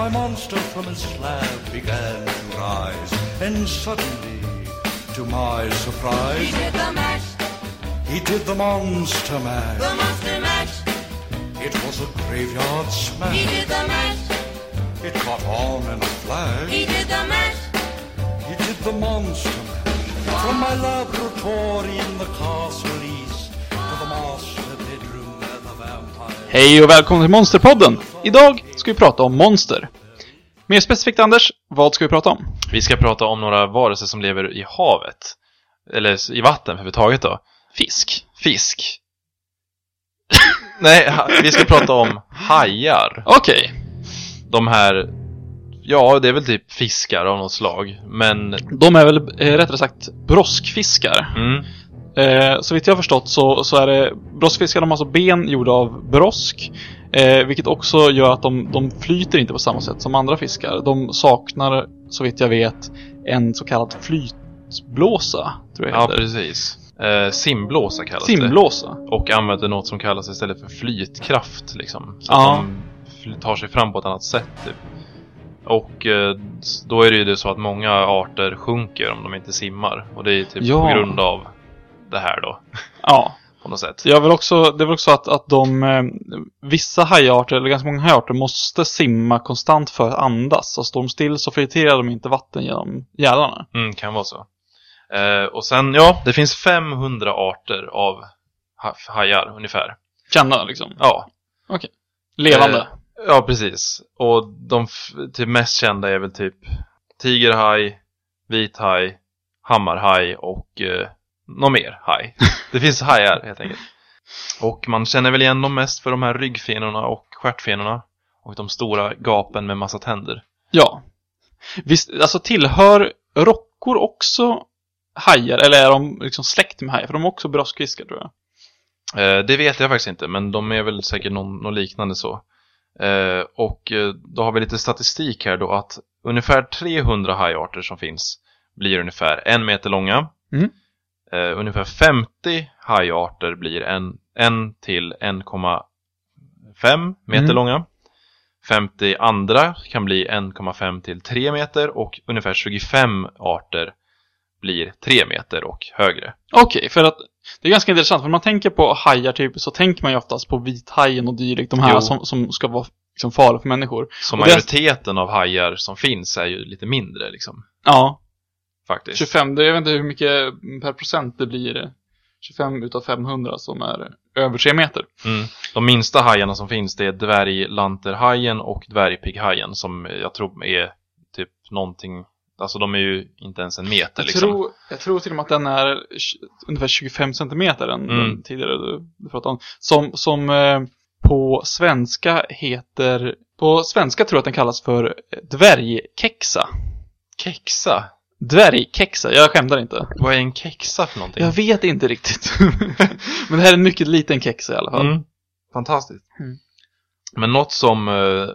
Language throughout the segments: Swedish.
my monster from his slab began to rise, and suddenly, to my He surprise, did the mash, he did the monster the monster mash. It was a graveyard smash. He did the mash, It caught on in a flash. he did the mash. He did the monster mash. From my laboratory in the castle east to the master bedroom where the vampire. Hej och välkommen till Monsterpodden! Idag ska vi prata om monster. Mer specifikt Anders, vad ska vi prata om? Vi ska prata om några varelser som lever i havet. Eller i vatten överhuvudtaget då. Fisk. Fisk. Nej, vi ska prata om hajar. Okej, De här, ja det är väl typ fiskar av något slag. Men, de är väl eh, rättare sagt broskfiskar. mm, Eh, så vitt jag har förstått så, så är det broskfiskar, de har alltså ben gjorda av brosk. Eh, vilket också gör att de, de flyter inte på samma sätt som andra fiskar. De saknar, så vitt jag vet, en så kallad flytblåsa, tror jag ja heter. precis. Eh, simblåsa kallas det. Simblåsa. Och använder något som kallas istället för flytkraft liksom. Så Ja. att de tar sig fram på ett annat sätt typ. Och eh, då är det ju det så att många arter sjunker om de inte simmar. Och det är typ Ja. på grund av det här då, Ja. På något sätt. Jag vill också, det är väl också att, att de, eh, vissa hajarter, eller ganska många hajarter, måste simma konstant för att andas. Så står de still så filtrerar de inte vatten genom gälarna. Mm, kan vara så. Eh, och sen, ja, det finns 500 arter av ha- hajar ungefär. Känna liksom. Ja. Levande. Eh, ja, precis. Och de typ mest kända är väl typ tigerhaj, vithaj, hammarhaj och något mer haj. Det finns hajar helt enkelt. Och man känner väl igen dem mest för de här ryggfenorna och stjärtfenorna. Och de stora gapen med massa tänder. Ja. Visst, alltså tillhör rockor också hajar? Eller är de liksom släkt med hajar? För de är också broskfiskar tror jag. Eh, det vet jag faktiskt inte, men de är väl säkert någon, något liknande så. Eh, och eh, då har vi lite statistik här då att ungefär 300 hajarter som finns blir ungefär en meter långa. Mm. Eh, ungefär 50 hajarter blir en, en till 1,5 meter Mm. långa. 50 andra kan bli 1,5 till 3 meter och ungefär 25 arter blir 3 meter och högre. Okej, för att det är ganska intressant. För när man tänker på hajar typ, så tänker man ju oftast på vithajen och dylikt. De här Jo. som, som ska vara liksom farliga för människor. Så Och det- majoriteten av hajar som finns är ju lite mindre liksom, Ja, faktiskt. 25, det, jag vet inte hur mycket per procent det blir. 25 utav 500 som är över 3 meter. Mm. De minsta hajarna som finns det är dvärglanterhajen och dvärgpigghajen som jag tror är typ någonting, alltså de är ju inte ens en meter Jag, liksom. tror, jag tror till och med att den är ungefär 25 centimeter, den, Mm. den tidigare du, du pratade om. Som, som eh, på svenska heter, på svenska tror jag att den kallas för dvärgkexa. Kexa? Dvärgkexa, jag skämtar inte. Vad är en kexa för någonting? Jag vet inte riktigt. Men det här är en mycket liten kexa i alla fall. Mm. Fantastiskt. Mm. Men något som eh,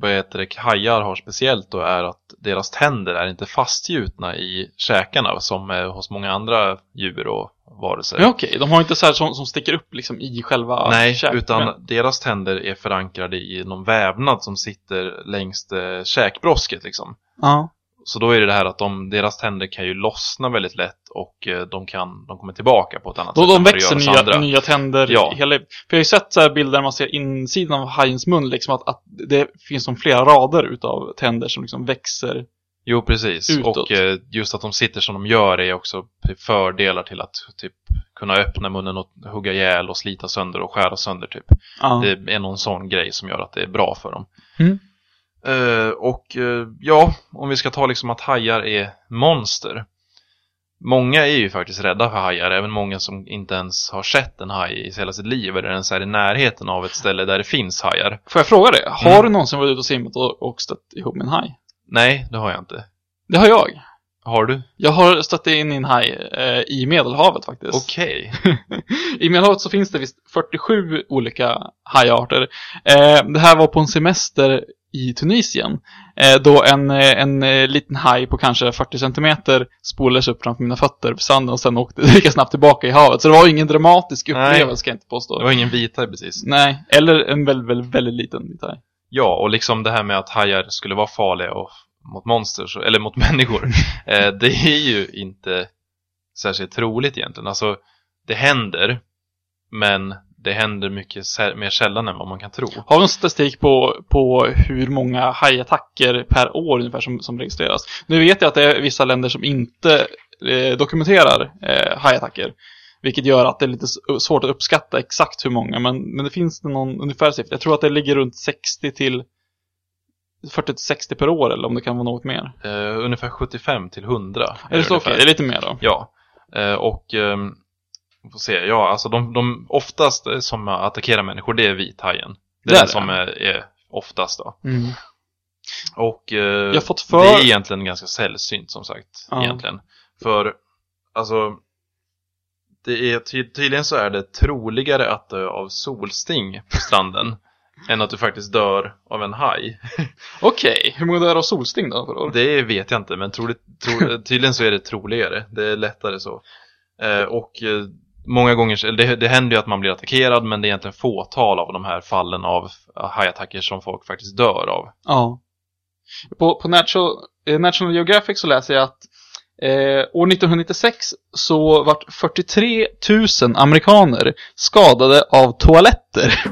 vad heter det, hajar har speciellt då är att deras tänder är inte fastgjutna i käkarna som är hos många andra djur och varelser. Ja, okej, de har inte så här som, som sticker upp liksom i själva Nej, käken. utan deras tänder är förankrade i någon vävnad som sitter längs eh, käkbrosket liksom. Ja. Så då är det det här att de, deras tänder kan ju lossna väldigt lätt och eh, de, kan, de kommer tillbaka på ett annat Då sätt de vad det växer nya, andra. nya tänder Ja. hela För jag har ju sett så bilder där man ser insidan av hajens mun liksom att, att det finns som flera rader utav tänder som liksom växer. Jo, precis. Utåt. Och eh, just att de sitter som de gör är också fördelar till att typ kunna öppna munnen och hugga ihjäl och slita sönder och skära sönder typ. Ja. Det är någon sån grej som gör att det är bra för dem. Mm. Eh, och eh, ja, om vi ska ta liksom att hajar är monster. Många är ju faktiskt rädda för hajar, även många som inte ens har sett en haj i hela sitt liv eller ens är i närheten av ett ställe där det finns hajar. Får jag fråga det? Har Mm. du någonsin varit ute och simmat och, och stött ihop med en haj? Nej, det har jag inte. Det har jag. Har du? Jag har stött in i en haj eh, i Medelhavet faktiskt. Okej. I Medelhavet så finns det visst 47 olika hajarter. Eh, det här var på en semester i Tunisien. Eh, då en, eh, en eh, liten haj på kanske 40 centimeter spolades upp framför mina fötter på sanden och sen åkte lika snabbt tillbaka i havet. Så det var ingen dramatisk Nej. upplevelse kan jag inte påstå. Det var ingen vithaj precis. Nej, eller en väldigt, väldigt, väldigt liten vit haj. Ja, och liksom det här med att hajar skulle vara farliga och mot monsters, eller mot människor. det är ju inte särskilt troligt egentligen. Alltså, det händer, men det händer mycket mer sällan än vad man kan tro. Har vi någon statistik på, på hur många hajattacker per år ungefär som, som registreras? Nu vet jag att det är vissa länder som inte eh, dokumenterar eh, hajattacker. Vilket gör att det är lite svårt att uppskatta exakt hur många, men, men det finns någon ungefär siffra. Jag tror att det ligger runt 60 till 40 till 60 per år, eller om det kan vara något mer. Eh, ungefär 75 till 100. Är det så okej? Det är lite mer då? Ja, eh, och vi får se. Ja, alltså de, de oftast som attackerar människor, det är vithajen. Det är den som är, är oftast då. Mm. Och eh, Jag har fått för... det är egentligen ganska sällsynt som sagt. Ja. Egentligen. För, alltså, det är ty tydligen så är det troligare att dö av solsting på stranden än att du faktiskt dör av en haj. Okej, hur många dör av solsting då år? Det vet jag inte, men troligt, tro, tydligen så är det troligare. Det är lättare så. Eh, och eh, många gånger, det, det händer ju att man blir attackerad, men det är egentligen fåtal av de här fallen av hajattacker som folk faktiskt dör av. Ja. På, på Natural, eh, National Geographic så läser jag att eh, år 1996 så vart 43 000 amerikaner skadade av toaletter.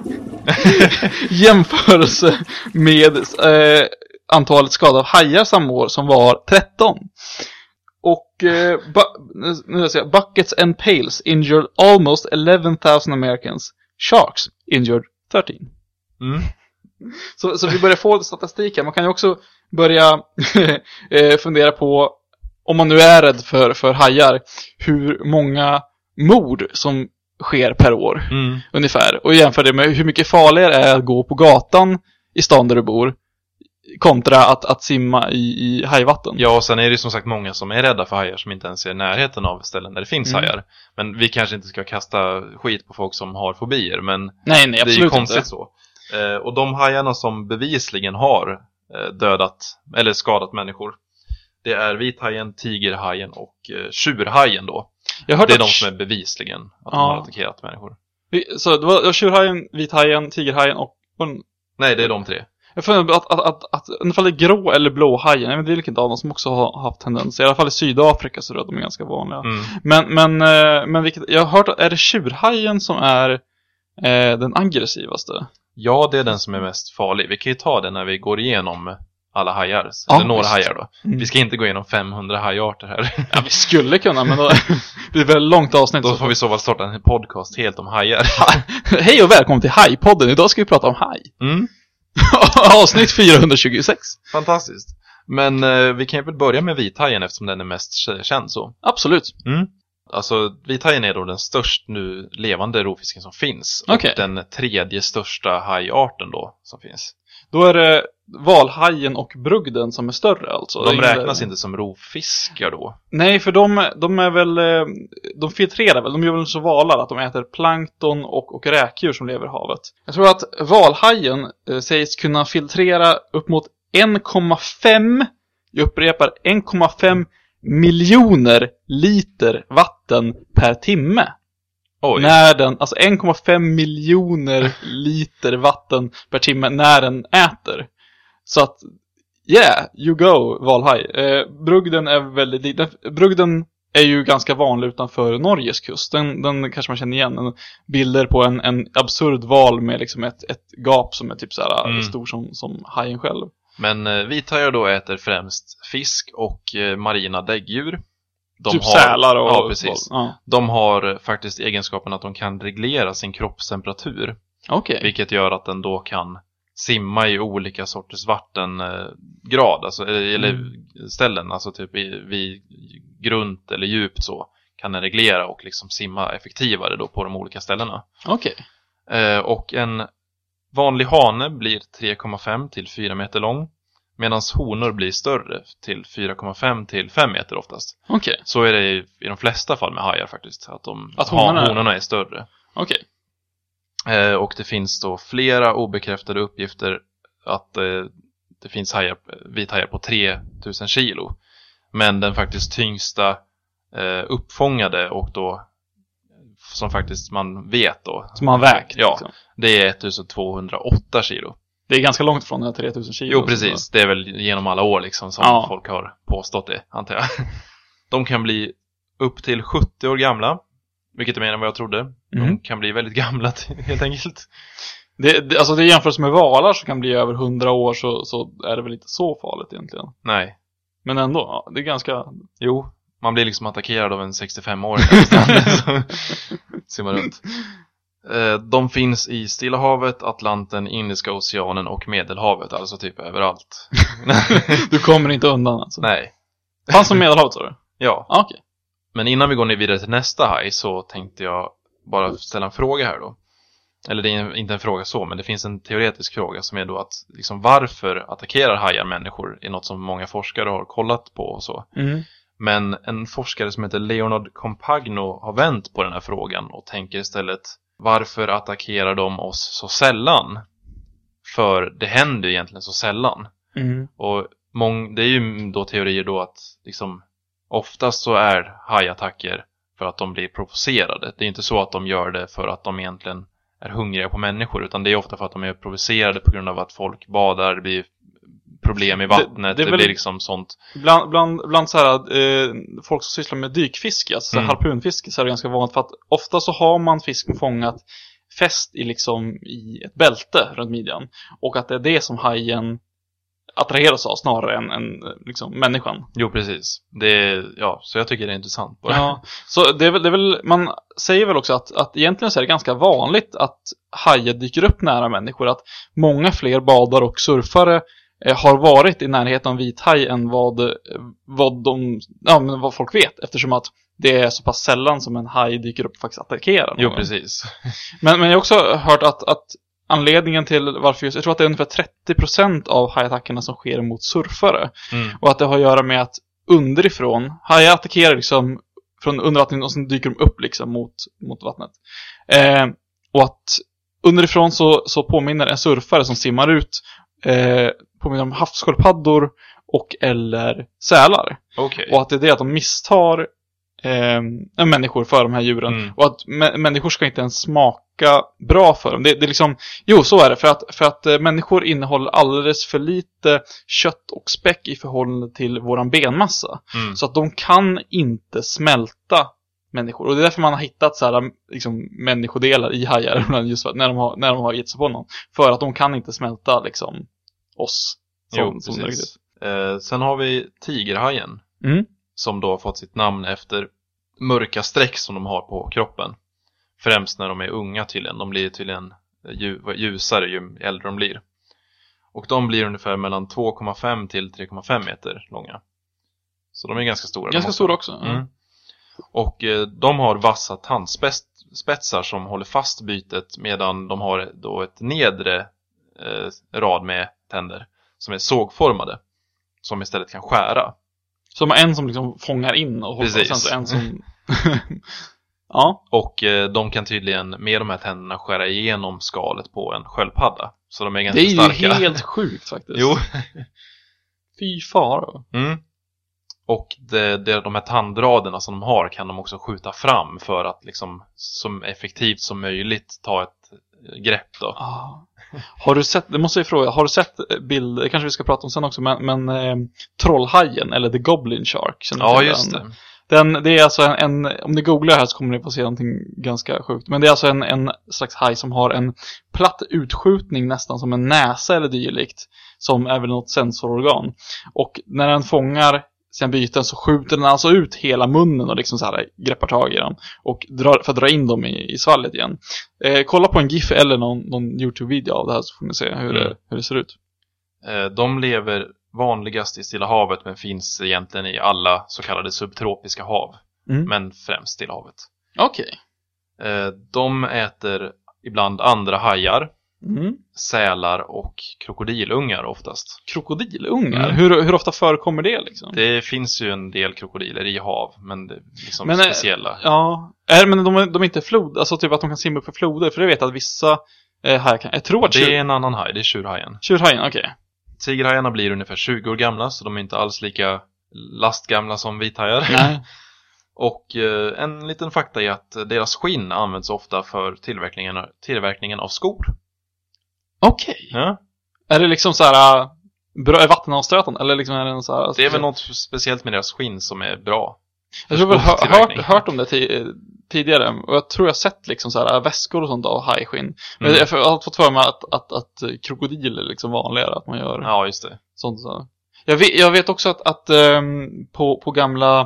Jämförelse med eh, antalet skadade av hajar samma år som var 13. Eh, nu ska jag säga, Buckets and Pails injured almost 11,000 Americans. Sharks injured 13. Mm. Så, så vi börjar få statistik här. Man kan ju också börja eh, fundera på, om man nu är rädd för, för hajar, hur många mord som sker per år, Mm. ungefär. Och jämför det med hur mycket farligare är att gå på gatan i stan där du bor, kontra att, att simma i, i hajvatten. Ja, och sen är det som sagt många som är rädda för hajar som inte ens är i närheten av ställen där det finns Mm. hajar. Men vi kanske inte ska kasta skit på folk som har fobier, men nej, nej, det är ju konstigt inte. så. Eh, och de hajarna som bevisligen har eh, dödat eller skadat människor, det är vithajen, tigerhajen och eh, tjurhajen då. Det är de att som är bevisligen att de Ja. har attackerat människor. Så det var, tjurhajen, vithajen, tigerhajen och... Nej, det är de tre. Jag funderar att, att, att, att, i alla fall det grå eller blåhajen, jag vet inte vilket av dem som också har haft tendens. I alla fall i Sydafrika så tror jag de är ganska vanliga. Mm. Men, men, eh, men vilket, jag har hört att, är det tjurhajen som är eh, den aggressivaste? Ja, det är den som är mest farlig. Vi kan ju ta det när vi går igenom alla hajar. Ja, eller några visst. hajar då. Mm. Vi ska inte gå igenom 500 hajarter här. Ja, vi skulle kunna, men då det blir väldigt långt avsnitt. Då får vi så fall starta en podcast helt om hajar. Hej och välkommen till Hajpodden, idag ska vi prata om haj. Mm. Avsnitt 426. Fantastiskt. Men eh, vi kan ju väl börja med vithajen eftersom den är mest känd så. Absolut. Mm. Alltså, vithajen är då den störst nu levande rovfisken som finns. Okej. Och den tredje största hajarten då som finns. Då är det valhajen och brugden som är större alltså. De räknas inte som rovfiskar då. Nej, för de, de är väl, eh, de filtrerar väl, de gör väl så valar att de äter plankton och, och räkdjur som lever i havet. Jag tror att valhajen eh, sägs kunna filtrera upp mot 1,5, jag upprepar 1,5 miljoner liter vatten per timme. Oj. När den, alltså 1,5 miljoner liter vatten per timme när den äter. Så att, yeah, you go, valhaj. Eh, brugden är väldigt liten. Brugden är ju ganska vanlig utanför Norges kust. Den, den kanske man känner igen. En, bilder på en, en absurd val med liksom ett, ett gap som är typ så här Mm. stor som, som hajen själv. Men eh, vithajar då äter främst fisk och eh, marina däggdjur. De typ har, sälar och... Ja, precis. Ja. De har faktiskt egenskapen att de kan reglera sin kroppstemperatur. Okej. Vilket gör att den då kan simma i olika sorters vattengrad, alltså, eh, eller Mm. ställen, alltså typ vid grunt eller djupt så kan den reglera och liksom simma effektivare då på de olika ställena. Okej. Eh, och en vanlig hane blir 3,5 till 4 meter lång medan honor blir större till 4,5 till 5 meter oftast. Okej. Så är det i, i de flesta fall med hajar faktiskt, att, de, Att honorna honorna är större. Okej. Eh, och det finns då flera obekräftade uppgifter att eh, det finns hajar, vithajar på 3000 kilo. Men den faktiskt tyngsta eh, uppfångade och då som faktiskt man vet då, Som har vägt. Ja. Liksom. det är 1208 kilo. Det är ganska långt från den här 3000 kilo. Jo, precis. Det är väl genom alla år liksom som Ja. folk har påstått det, antar jag. De kan bli upp till 70 år gamla, vilket är mer än vad jag trodde. De Mhm. kan bli väldigt gamla, helt enkelt. Det, det, alltså det är jämfört med valar som kan bli över 100 år så, så är det väl inte så farligt egentligen. Nej. Men ändå, ja, det är ganska... Jo, man blir liksom attackerad av en 65-åring där istället, så simmar runt. Eh, De finns i Stilla havet, Atlanten, Indiska oceanen och Medelhavet, alltså typ överallt. Du kommer inte undan alltså. Nej, Fanns som Medelhavet sa du? ja. Ja, okej. Men innan vi går ner vidare till nästa haj så tänkte jag bara ställa en fråga här då. Eller det är inte en fråga så, men det finns en teoretisk fråga som är då att liksom varför attackerar hajar människor är något som många forskare har kollat på och så. Mm. Men en forskare som heter Leonard Compagno har vänt på den här frågan och tänker istället varför attackerar de oss så sällan? För det händer ju egentligen så sällan. Mm. Och mång, det är ju då teorier då att liksom oftast så är hajattacker för att de blir provocerade. Det är inte så att de gör det för att de egentligen är hungriga på människor utan det är ofta för att de är provocerade på grund av att folk badar, det blir problem i vattnet, det det, väl- blir liksom sånt. Bland, bland, bland så här, eh, folk som sysslar med dykfiske, alltså Mm. harpunfiske, så är det ganska vanligt för att ofta så har man fisken fångat fäst i liksom i ett bälte runt midjan. Och att det är det som hajen attraheras av snarare än, än liksom människan. Jo, precis. Det är, ja, så jag tycker det är intressant. Bara. Ja, så det är, väl, det är väl, man säger väl också att, att egentligen så är det ganska vanligt att hajar dyker upp nära människor. Att många fler badare och surfare har varit i närheten av vithaj än vad, eh, vad, de, ja, men vad folk vet. Eftersom att det är så pass sällan som en haj dyker upp och faktiskt attackerar Jo, någon. precis. Men, men jag har också hört att, att anledningen till varför just, jag tror att det är ungefär 30% av hajattackerna som sker mot surfare. Mm. Och att det har att göra med att underifrån, hajar attackerar liksom från under vattnet och sen dyker de upp liksom mot, mot vattnet. Eh, och att underifrån så, så påminner en surfare som simmar ut, eh, påminner om havssköldpaddor och eller sälar. Okej. Och att det är det att de misstar eh, människor för de här djuren. Mm. Och att mä- människor ska inte ens smaka bra för dem. Det, det är liksom, jo så är det. För att, för att eh, människor innehåller alldeles för lite kött och späck i förhållande till våran benmassa. Mm. Så att de kan inte smälta människor. Och det är därför man har hittat så här, liksom, människodelar i hajar just för när de har, när de har gett sig på någon. För att de kan inte smälta liksom oss. Som, Jo, som precis. Eh, sen har vi tigerhajen. Mm. Som då har fått sitt namn efter mörka streck som de har på kroppen. Främst när de är unga tydligen. De blir tydligen lju- ljusare ju äldre de blir. Och de blir ungefär mellan 2,5 till 3,5 meter långa. Så de är ganska stora. Ganska stora också. Mm. Och eh, de har vassa tandspetsar som håller fast bytet medan de har då ett nedre eh, rad med tänder som är sågformade. Som istället kan skära. Som en som liksom fångar in och håller Precis. och så en som... ja, Och eh, de kan tydligen med de här tänderna skära igenom skalet på en sköldpadda. Så de är det ganska är ju starka. helt sjukt faktiskt. Jo. Fy fara. Mm. Och det, det, de här tandraderna som de har kan de också skjuta fram för att liksom som effektivt som möjligt ta ett grepp då. Ah. Har du sett, det måste jag fråga, har du sett bilder, kanske vi ska prata om sen också, men, men eh, Trollhajen eller The Goblin Shark? Ja, just den? det. Den, det är alltså en, en, om ni googlar här så kommer ni få se någonting ganska sjukt. Men det är alltså en, en slags haj som har en platt utskjutning nästan som en näsa eller dylikt. Som är väl något sensororgan. Och när den fångar sina byten så skjuter den alltså ut hela munnen och liksom så här greppar tag i dem. Och drar, för att dra in dem i, i svalget igen. Eh, kolla på en GIF eller någon, någon YouTube-video av det här så får ni se hur, det, Mm. hur det ser ut. Eh, De lever vanligast i Stilla havet men finns egentligen i alla så kallade subtropiska hav. Mm. Men främst Stilla havet. Okej. Eh, De äter ibland andra hajar, Mm. sälar och krokodilungar oftast. Krokodilungar, Mm. hur, hur ofta förekommer det liksom? Det finns ju en del krokodiler i hav, men det är liksom Men, eh, speciella. Ja, är, men de, är- de är inte flod, alltså typ att de kan simma upp för floder, för det vet jag att vissa eh, här kan, jag tror att Det är tjur, en annan haj, det är tjurhajen. tjurhajen, okej. tigerhajarna blir ungefär 20 år gamla så de är inte alls lika lastgamla som vithajar. Nej. Och eh, en liten fakta är att deras skinn används ofta för tillverkningen, tillverkningen av skor. Okej. Ja. Är det liksom så här äh, bra, är vattenavstötande? Eller liksom är det en så här... Det är väl något speciellt med deras skinn som är bra. Jag tror väl hör, hört, hört om det ti- tidigare. Och jag tror jag sett liksom så här äh, väskor och sånt av hajskinn. Men Mm. jag jag har fått för mig att, att, att eh, krokodil är liksom vanligare, att man gör Ja, just det. sånt. Så. Jag, vet, jag vet också att, att ehm, på, på gamla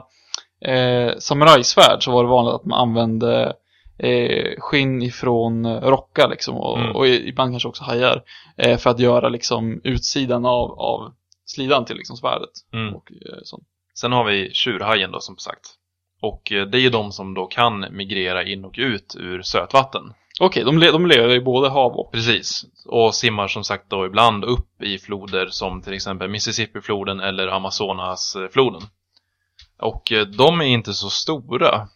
eh, samurajsvärd så var det vanligt att man använde eh, skinn ifrån eh, rockar liksom och, Mm. och ibland kanske också hajar eh, för att göra liksom utsidan av, av slidan till liksom svärdet. Mm. Och, eh. Sen har vi tjurhajen då som sagt. Och eh, det är ju de som då kan migrera in och ut ur sötvatten. Okej, de, le, de lever i både hav och... Precis. Och simmar som sagt då ibland upp i floder som till exempel Mississippifloden eller Amazonasfloden. Och eh, de är inte så stora.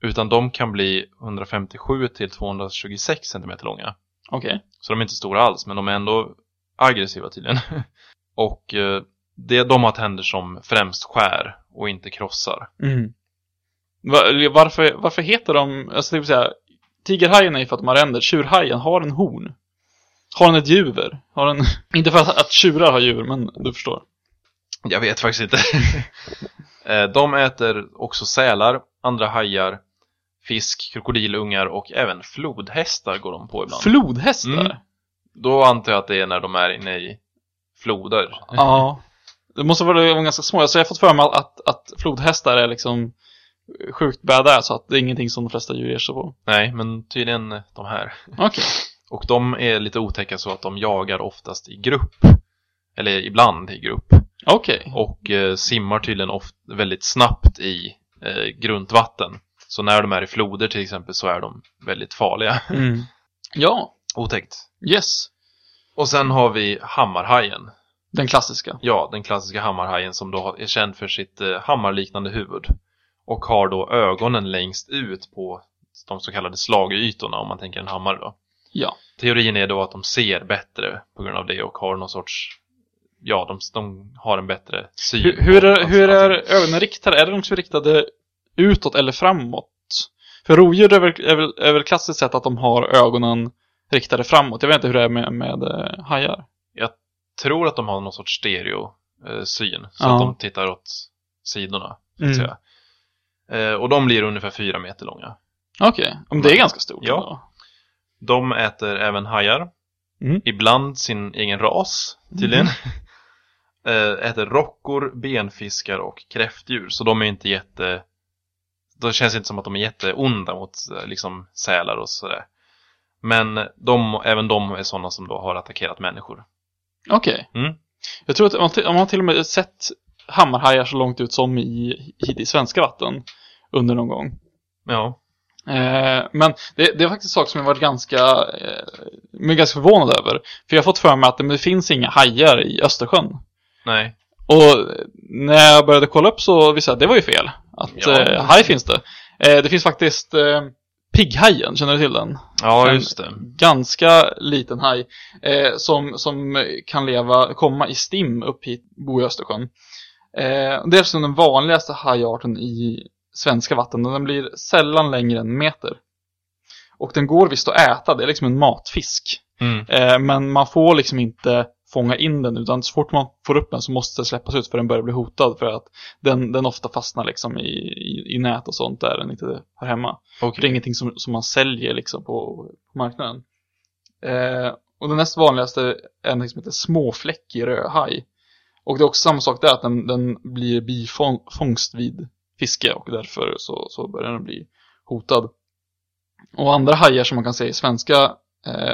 Utan de kan bli 157 till 226 cm långa. Okej. Så de är inte stora alls, men de är ändå aggressiva tydligen. och eh, det, de har tänder som främst skär och inte krossar. Mm. Va- Varför, varför heter de, alltså det vill säga, tigerhajen är ju för att de har ränder, tjurhajen, har en horn? Har den ett djur? Har den, inte för att, att tjurar har djur, men du förstår. Jag vet faktiskt inte. Eh, de äter också sälar, andra hajar, fisk, krokodilungar och även flodhästar går de på ibland. Flodhästar? Mm. Då antar jag att det är när de är inne i floder. Ja. Det måste vara ganska små. Alltså jag har fått för mig att, att, att flodhästar är liksom sjukt badass, så att det är ingenting som de flesta djur ger sig på. Nej, men tydligen de här. Okej. Och de är lite otäcka så att de jagar oftast i grupp. Eller ibland i grupp. Okej. Och eh, simmar tydligen oft väldigt snabbt i eh, grundvatten. Så när de är i floder till exempel så är de väldigt farliga. Mm. Ja. Otäckt. Yes. Och sen har vi hammarhajen. Den klassiska. Ja, den klassiska hammarhajen som då är känd för sitt eh, hammarliknande huvud. Och har då ögonen längst ut på de så kallade slagytorna om man tänker en hammare då. Ja. Teorin är då att de ser bättre på grund av det och har någon sorts Ja, de, de har en bättre syn. Hur, hur, är, allt- hur är allting. ögonen riktade? Är de också riktade utåt eller framåt? För rovdjur är väl, är väl, är väl klassiskt sett att de har ögonen riktade framåt. Jag vet inte hur det är med, med eh, hajar. tror att de har någon sorts stereo-syn. Så Ja. att de tittar åt sidorna. Mm. Eh, och de blir ungefär fyra meter långa. Okej, men det är ganska stort. Ja. ändå. De äter även hajar. Mm. Ibland sin egen ras, tydligen. Eh, äter rockor, benfiskar och kräftdjur. Så de är inte jätte... Det känns inte som att de är jätteonda mot eh, liksom sälar och sådär. Men de, även de är sådana som då har attackerat människor. Okej. Mm. Jag tror att man, man har till och med sett hammarhajar så långt ut som i, i, i svenska vatten under någon gång. Ja. Eh, men det, det är faktiskt saker som jag varit ganska, eh, men ganska förvånad över. För jag har fått för mig att det, det finns inga hajar i Östersjön. Nej. Och när jag började kolla upp så visste jag att det var ju fel. Att Ja. eh, haj finns det. Eh, det finns faktiskt eh, pigghajen, känner du till den? Ja, En just det. Ganska liten haj. Eh, som, som kan leva, komma i stim upp hit, bo i Östersjön. Eh, det är den vanligaste hajarten i svenska vatten och den blir sällan längre än en meter. Och den går visst att äta, det är liksom en matfisk. Mm. Eh, men man får liksom inte fånga in den utan så fort man får upp den så måste den släppas ut för den börjar bli hotad för att den, den ofta fastnar liksom i, i, i nät och sånt där den inte hör hemma. Okej. Det är ingenting som, som man säljer liksom på, på marknaden. Eh, och den näst vanligaste är något som heter småfläckig rödhaj. Och det är också samma sak där, att den, den blir bifångst vid fiske och därför så, så börjar den bli hotad. Och andra hajar som man kan se i svenska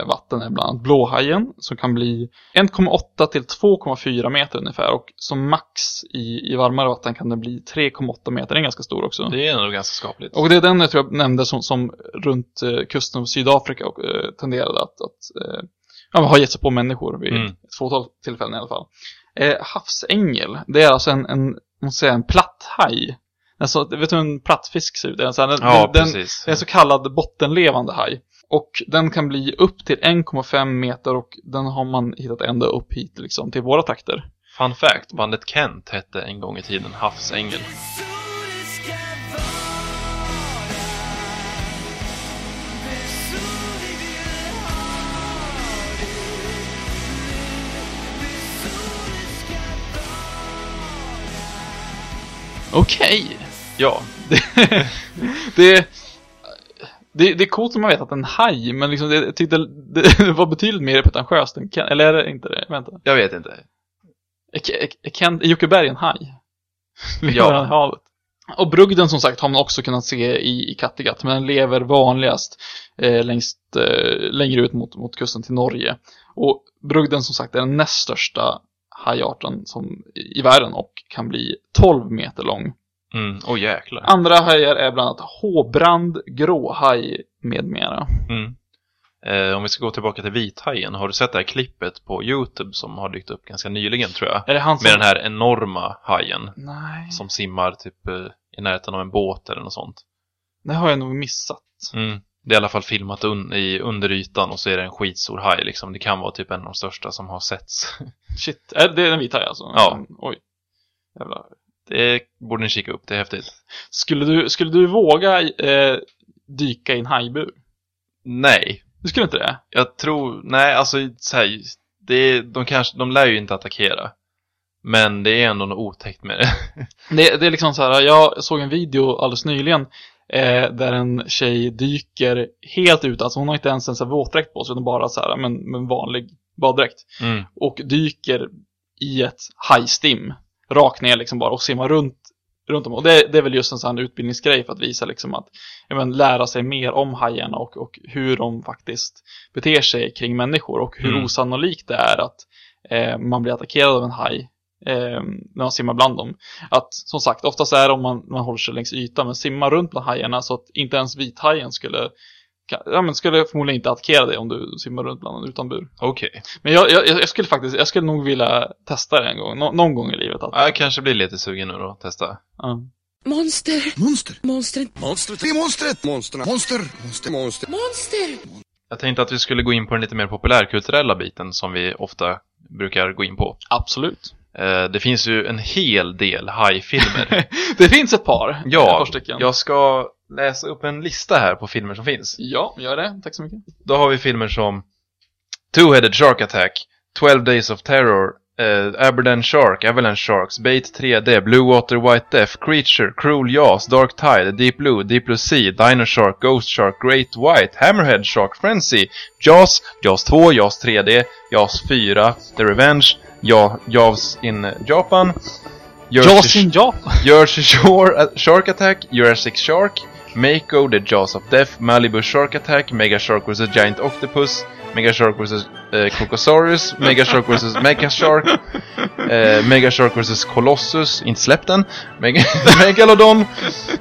vatten är bland annat blåhajen som kan bli 1,8 till 2,4 meter ungefär och som max i, i varmare vatten kan den bli 3,8 meter, den är ganska stor också. Det är nog ganska skapligt. Och det är den jag tror jag nämnde som, som runt eh, kusten av Sydafrika och eh, tenderade att, att eh, ja, men ha gett sig på människor vid Mm. ett fåtal tillfällen i alla fall. Eh, havsängel, det är alltså en, en, måste säga, en platthaj. Den Alltså, vet du hur en plattfisk ser ut? Det är, en sån här- Ja, den, precis. det är en så kallad bottenlevande haj. Och den kan bli upp till 1,5 meter och den har man hittat ända upp hit liksom, till våra trakter. Fun fact, bandet Kent hette en gång i tiden Havsängel. Okej! Ja, Det, det, det, det är coolt när man vet att en haj, men liksom det, jag tyckte det, var betydligt mer pretentiöst än Ken, eller är det inte det? Vänta. jag vet inte. Är, Ke- är, Ken, är Jockeberg en haj? Ja. i havet? Och brugden som sagt har man också kunnat se i, i Kattegatt, men den lever vanligast eh, längst, eh, längre ut mot, mot kusten till Norge. Och brugden som sagt är den näst största hajarten som, i världen och kan bli 12 meter lång. Mm, åh jäklar. Andra hajar är bland annat håbrand, gråhaj med mera. Mm. Eh, om vi ska gå tillbaka till vithajen, har du sett det här klippet på Youtube som har dykt upp ganska nyligen tror jag? Är det han som... Med den här enorma hajen Nej, som simmar typ eh, i närheten av en båt eller något sånt. det har jag nog missat. Mm. Det är i alla fall filmat un i underytan och så är det en skitstor haj liksom. Det kan vara typ en av de största som har setts. Shit, är det en vit haj alltså? Ja. Oj. Jävlar. Det borde ni kika upp, det är häftigt. Skulle du, skulle du våga eh, dyka i en hajbur? Nej, Du skulle inte det? jag tror, nej alltså så här, det de kanske, de lär ju inte attackera. Men det är ändå något otäckt med det. det? Det är liksom så här, jag såg en video alldeles nyligen eh, där en tjej dyker helt ut, alltså hon har inte ens en så här våtdräkt på sig, utan bara så här, men, men vanlig baddräkt. Mm. Och dyker i ett hajstim, rakt ner liksom bara och simmar runt runt om. Och det, det är väl just en sån utbildningsgrej för att visa liksom att men, lära sig mer om hajarna och, och hur de faktiskt beter sig kring människor och hur Mm. osannolikt det är att eh, man blir attackerad av en haj eh, när man simmar bland dem. Att som sagt, oftast är det om man, man håller sig längs ytan men simma runt bland hajarna så att inte ens vithajen skulle Ja, men skulle förmodligen inte attackera dig om du simmar runt bland utan bur. Okej. Men jag, jag, jag skulle faktiskt, jag skulle nog vilja testa det en gång, nå, någon gång i livet. Att, Ja, Jag kanske blir lite sugen nu då, att testa. ja. Monster. Monster. Monstret. Monstret. Det är monstret. Monsterna. Monster. Monster. Monster. Monster. Jag tänkte att vi skulle gå in på den lite mer populärkulturella biten som vi ofta brukar gå in på. Absolut. Eh, det finns ju en hel del hajfilmer. Det finns ett par. Ett ja, par stycken. jag ska läsa upp en lista här på filmer som finns. Ja, gör det. Tack så mycket. Då har vi filmer som Two-Headed Shark Attack, 12 Days of Terror, eh, Aberdeen Shark, Avalanche Sharks, Bait 3D, Blue Water White Death, Creature, Cruel Jaws, Dark Tide, Deep Blue, Deep Blue Sea, Dino Shark, Ghost Shark, Great White, Hammerhead Shark, Frenzy, Jaws, Jaws 2, Jaws 3D, Jaws 4, The Revenge, ja, Jaws in Japan, Jaws in Japan. Jersey Shore uh, Shark Attack, Jurassic Shark, Mako, The Jaws of Death, Malibu Shark Attack, Mega Shark vs. Giant Octopus, Mega Shark vs. Eh, uh, Crocosaurus, Mega Shark vs. Mega Shark, eh, Mega Shark vs. Colossus, inte släppt den, Mega Megalodon,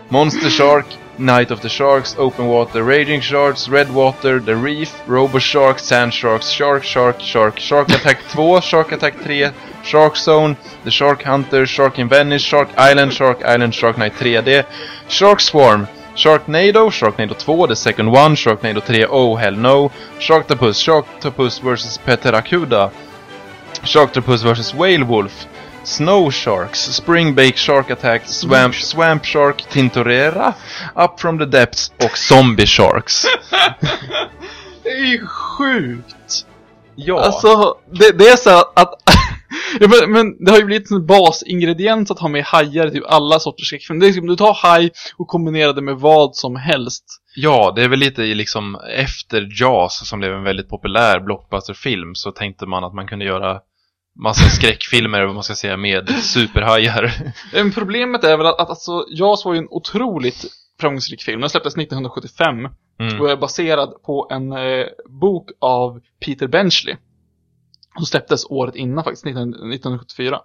Monster Shark, Night of the Sharks, Open Water, Raging Sharks, Red Water, The Reef, Robo Shark, Sand Sharks, Shark, Shark, Shark, Shark Attack 2, Shark Attack 3, Shark Zone, The Shark Hunter, Shark in Venice, Shark Island, Shark Island, Shark Night 3D, Shark Swarm, Sharknado, Sharknado 2, The Second One, Sharknado 3, Oh Hell No, Sharktopus, Sharktopus vs. Peteracuda, Sharktopus vs. Whale Wolf, Snow Sharks, Springbake Shark Attack, Swamp, Swamp Shark, Tintorera, Up from the Depths och Zombie Sharks. Det är ju sjukt. Ja, Alltså, det, det är så att... ja, men, men det har ju blivit en basingrediens att ha med hajar i typ alla sorters skräckfilmer. Det är liksom, du tar haj och kombinerar det med vad som helst. ja, det är väl lite i liksom efter Jaws som blev en väldigt populär blockbusterfilm så tänkte man att man kunde göra massa skräckfilmer, vad man ska säga, med superhajar. Men problemet är väl att, att alltså, Jaws var ju en otroligt framgångsrik film. Den släpptes 1975 Mm. och är baserad på en eh, bok av Peter Benchley. Som släpptes året innan faktiskt, 19, 1974.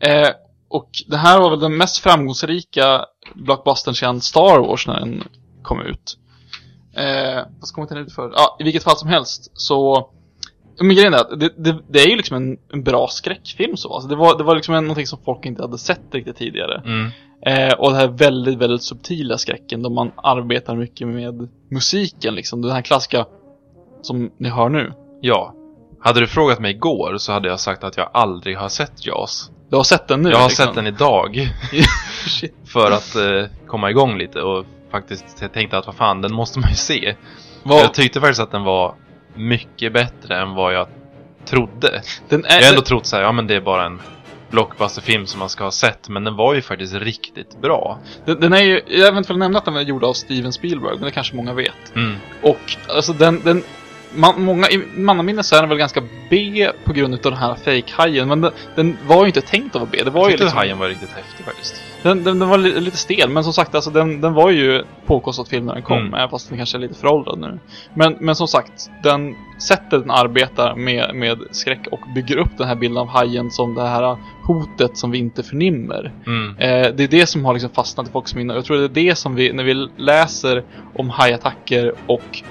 Eh, och det här var väl den mest framgångsrika blockbustern sedan Star Wars när den kom ut. Eh, vad ska man inte ut för? Ja, i vilket fall som helst så Men grejen är att det, det, det är ju liksom en, en bra skräckfilm så. Alltså det, var, det var liksom en, någonting som folk inte hade sett riktigt tidigare. Mm. Eh, och det här väldigt, väldigt subtila skräcken då man arbetar mycket med musiken liksom. Den här klassiska som ni hör nu. Ja. Hade du frågat mig igår så hade jag sagt att jag aldrig har sett Jaws. Du har sett den nu? jag har liksom. sett den idag. För att eh, komma igång lite och faktiskt tänkte att vad fan, den måste man ju se. Vad- Jag tyckte faktiskt att den var mycket bättre än vad jag trodde. den är, Jag har ändå trott så här, ja men det är bara en blockbusterfilm som man ska ha sett, men den var ju faktiskt riktigt bra. den, den är ju, jag vet inte om jag nämnde att den var gjord av Steven Spielberg, men det kanske många vet. Mm. Och alltså den, den man, många, i mannaminne så är den väl ganska B på grund av den här fake-hajen, men den, den var ju inte tänkt att vara B. Det var Jag ju liksom, hajen var riktigt häftig faktiskt. den, den, den var li, lite stel, men som sagt, alltså den, den var ju påkostad film när den kom, Mm. fast den kanske är lite föråldrad nu. Men, men som sagt, den sättet den arbetar med, med skräck och bygger upp den här bilden av hajen som det här hotet som vi inte förnimmer. Mm. Eh, det är det som har liksom fastnat i folks minne. Jag tror det är det som vi, när vi läser om hajattacker och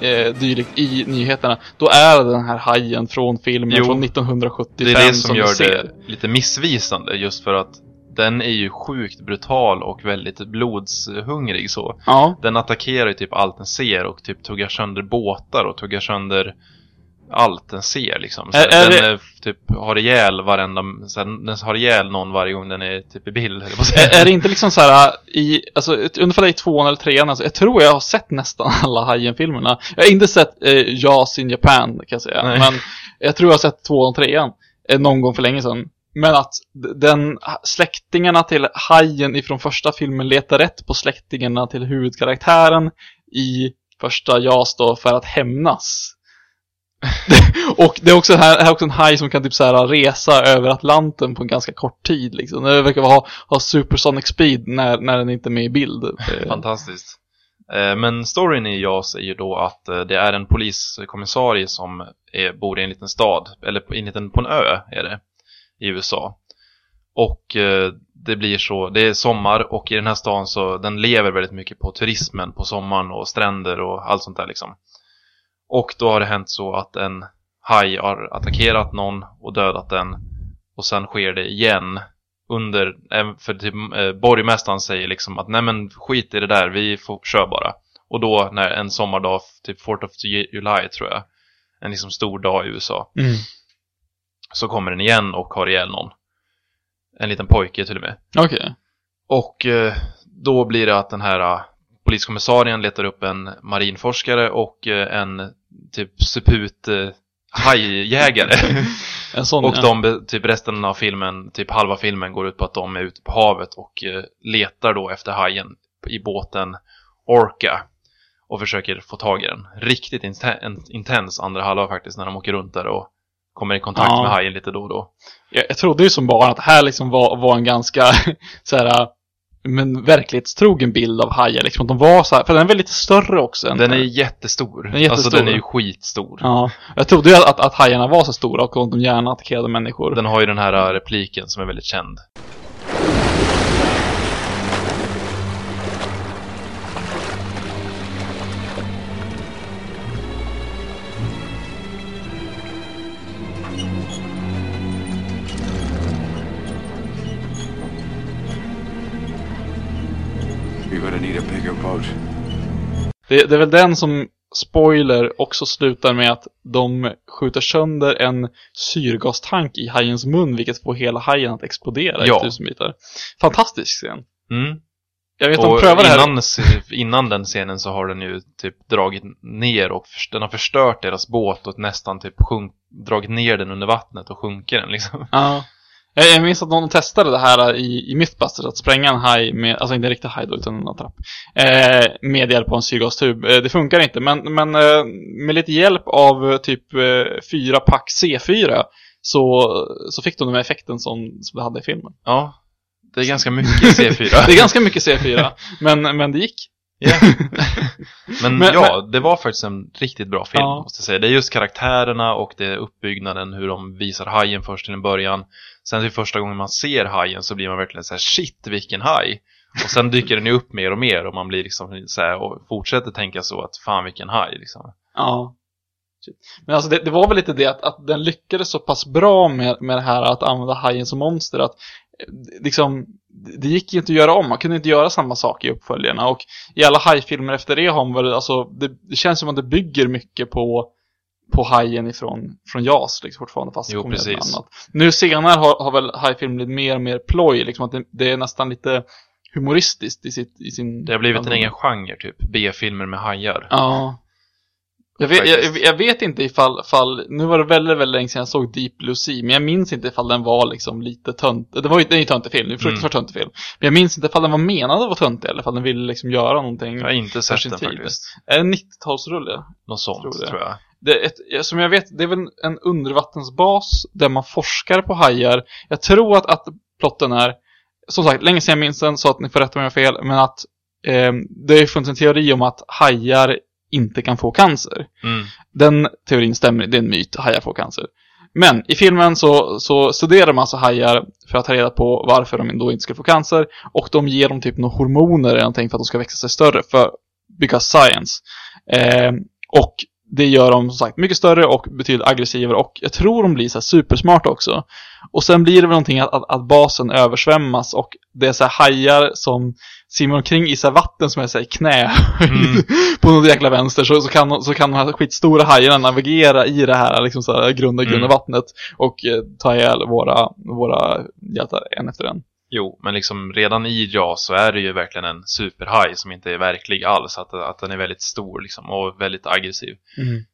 eh, dylikt i nyheterna, då är det den här hajen från filmen Jo, från 1975 Det är det som vi gör det lite missvisande, just för att den är ju sjukt brutal och väldigt blodshungrig så. Ja, Den attackerar ju typ allt den ser och typ tuggar sönder båtar och tuggar sönder allt den ser liksom. Så Är- är den det- eh, typ har ihjäl varenda, så här, den har ihjäl någon varje gång den är typ i bild. är, är det inte liksom så här i, alltså ungefär i tvåan eller trean, alltså, jag tror jag har sett nästan alla Hajen-filmerna. Jag har inte sett eh, Jaws in Japan kan jag säga, Nej. men jag tror jag har sett tvåan och trean eh, någon gång för länge sedan. Men att den släktingarna till hajen ifrån första filmen letar rätt på släktingarna till huvudkaraktären i första Jaws då för att hämnas. och det är också här, här är också en haj som kan typ så här resa över Atlanten på en ganska kort tid liksom. Det verkar ha, ha supersonic speed när, när den inte är med i bild. Fantastiskt. Eh, men storyn i JAS är ju då att eh, det är en poliskommissarie som är, bor i en liten stad, eller på, i en liten, på en ö är det, i USA. Och eh, det blir så, det är sommar och i den här stan så, den lever väldigt mycket på turismen på sommaren och stränder och allt sånt där liksom. Och då har det hänt så att en haj har attackerat någon och dödat den och sen sker det igen under, för typ, eh, borgmästaren säger liksom att nej men skit i det där, vi får, kör bara. Och då när en sommardag, typ 4th of July tror jag, en liksom stor dag i USA, Mm. så kommer den igen och har ihjäl någon. En liten pojke till och med. Okej. Och eh, då blir det att den här poliskommissarien letar upp en marinforskare och eh, en typ suput eh, hajjägare. Sån och de, typ resten av filmen, typ halva filmen går ut på att de är ute på havet och eh, letar då efter hajen i båten Orca. Och försöker få tag i den. Riktigt inten- en- intens andra halva faktiskt när de åker runt där och kommer i kontakt Ja. med hajen lite då och då. Jag, jag trodde ju som barn att det här liksom var, var en ganska så här men verklighetstrogen bild av hajar liksom. Att de var så här, för den är väl lite större också. Den är jättestor. Den är jättestor. Alltså den är ju skitstor. Ja, jag trodde ju att, att hajarna var så stora och att de gärna attackerade människor. Den har ju den här äh, repliken som är väldigt känd. Det, det är väl den som, spoiler, också slutar med att de skjuter sönder en syrgastank i hajens mun, vilket får hela hajen att explodera Ja. i tusen bitar. Fantastisk scen. Mm. Jag vet att de prövar det här. innan, innan den scenen så har den ju typ dragit ner och först- den har förstört deras båt och nästan typ sjunk, dragit ner den under vattnet och sjunker den liksom. Ja. Jag, jag minns att någon testade det här i, i Mythbusters, att spränga en haj med, alltså inte en riktig haj då, utan en attrapp. Eh, med hjälp av en syrgastub. Eh, det funkar inte, men, men eh, med lite hjälp av eh, typ eh, fyra pack C4 så, så fick de den här effekten som, som det hade i filmen. Ja, det är ganska mycket C4. Det är ganska mycket C4, men, men det gick. Ja. Men, Men- ja, det var faktiskt en riktigt bra film, Ja. måste jag säga. Det är just karaktärerna och det är uppbyggnaden, hur de visar hajen först till en början. Sen till första gången man ser hajen så blir man verkligen så här: shit vilken haj! Och sen dyker den ju upp mer och mer och man blir liksom så här, och fortsätter tänka så att fan vilken haj liksom. Ja. Men alltså det, det var väl lite det att, att den lyckades så pass bra med, med det här att använda hajen som monster att eh, liksom, det gick ju inte att göra om, man kunde inte göra samma sak i uppföljarna och i alla hajfilmer efter det har man väl, alltså det, det känns som att det bygger mycket på på hajen ifrån från JAS liksom fortfarande fast Jo, det ett precis. annat. Nu senare har, har väl hajfilm blivit mer och mer ploj, liksom att det, det är nästan lite humoristiskt i, sitt, i sin... Det har blivit en egen genre, typ. B-filmer med hajar. Ja. Jag vet, jag, jag vet inte ifall, ifall, nu var det väldigt, väldigt länge sedan jag såg Deep Blue Sea, men jag minns inte ifall den var liksom lite tönt, det var ju, det är ju töntig film, det är fruktansvärt Mm. töntig film. Men jag minns inte ifall den var menad att vara töntig eller ifall den ville liksom göra någonting. Jag har inte sett den tid. faktiskt. Är det en 90-talsrulle? Något sånt, Tror tror, det. jag. Det ett, som jag vet, det är väl en undervattensbas där man forskar på hajar. Jag tror att, att plotten är, som sagt, länge sedan jag minns den så att ni får rätta om jag har fel, men att eh, det har ju funnits en teori om att hajar inte kan få cancer. Mm. Den teorin stämmer, det är en myt, hajar får cancer. Men i filmen så, så studerar man alltså hajar för att ta reda på varför de då inte skulle få cancer. Och de ger dem typ några hormoner eller någonting för att de ska växa sig större. För, because science. Eh, och det gör dem som sagt mycket större och betydligt aggressivare och jag tror de blir så supersmarta också. Och sen blir det väl någonting att, att, att basen översvämmas och det är så här hajar som simmar omkring i så vatten som är så här knä Mm. på något jäkla vänster så, så, kan, så kan de här skitstora hajarna navigera i det här liksom så här grunda, grunda Mm. vattnet och eh, ta ihjäl våra, våra hjältar en efter en. Jo, men liksom redan i JAS så är det ju verkligen en superhaj som inte är verklig alls. Att, att den är väldigt stor liksom och väldigt aggressiv.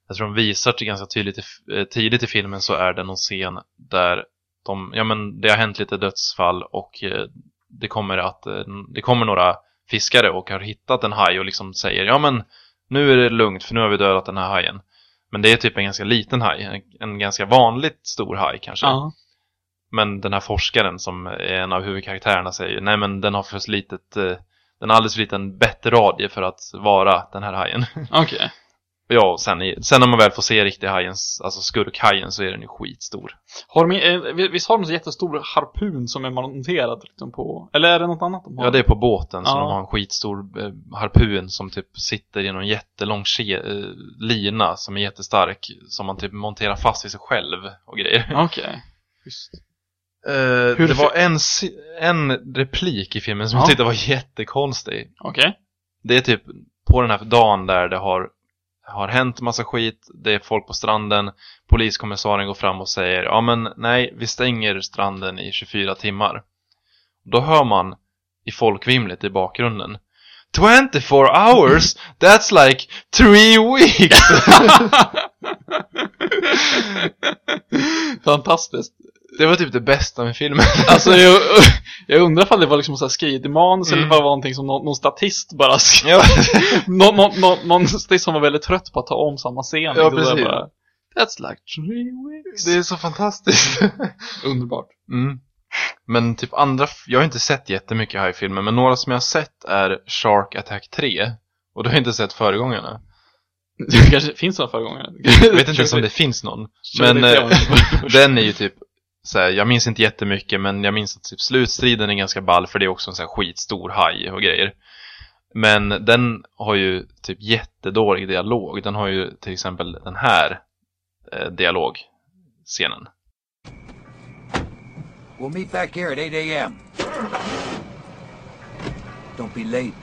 Jag tror de visar det ganska tydligt i, eh, tidigt i filmen så är det någon scen där de, ja men det har hänt lite dödsfall och eh, det kommer att, eh, det kommer några fiskare och har hittat en haj och liksom säger ja men nu är det lugnt för nu har vi dödat den här hajen. Men det är typ en ganska liten haj, en, en ganska vanligt stor haj kanske. Ja. Men den här forskaren som är en av huvudkaraktärerna säger nej men den har för litet, eh, den har alldeles för liten bettradie för att vara den här hajen. Okej. Ja, och sen, sen när man väl får se riktiga hajens, alltså skurkhajen så är den ju skitstor. Har de, eh, visst har de en så jättestor harpun som är monterad liksom på, eller är det något annat de har? Ja, det är på båten så Ja. de har en skitstor eh, harpun som typ sitter i någon jättelång eh, lina som är jättestark som man typ monterar fast i sig själv och grejer. Okej. Just. Hur det var en, en replik i filmen som Ja. jag tyckte var jättekonstig. Okej. Det är typ på den här dagen där det har, har hänt massa skit, det är folk på stranden, poliskommissarien går fram och säger ja men nej, vi stänger stranden i 24 timmar. Då hör man i folkvimlet i bakgrunden 24 hours? That's like three weeks! Fantastiskt. Det var typ det bästa med filmen. Alltså jag, jag undrar ifall det var liksom så här skrivet i manus Mm. eller ifall det var någonting som någon, någon statist bara skrev. ja. någon, någon, någon, någon statist som var väldigt trött på att ta om samma scen. Ja, liksom, precis. Bara, That's like three weeks. Det är så fantastiskt. underbart. Mm. Men typ andra, jag har inte sett jättemycket hajfilmer, men några som jag har sett är Shark Attack 3. Och du har inte sett föregångarna. Det kanske finns några föregångare. Jag vet inte ens om det finns någon. Men eh, den är ju typ så här, jag minns inte jättemycket men jag minns att typ slutstriden är ganska ball för det är också en så här skitstor haj och grejer. Men den har ju typ jättedålig dialog. Den har ju till exempel den här eh, dialogscenen. We'll meet back here at 8 a.m. Don't be late.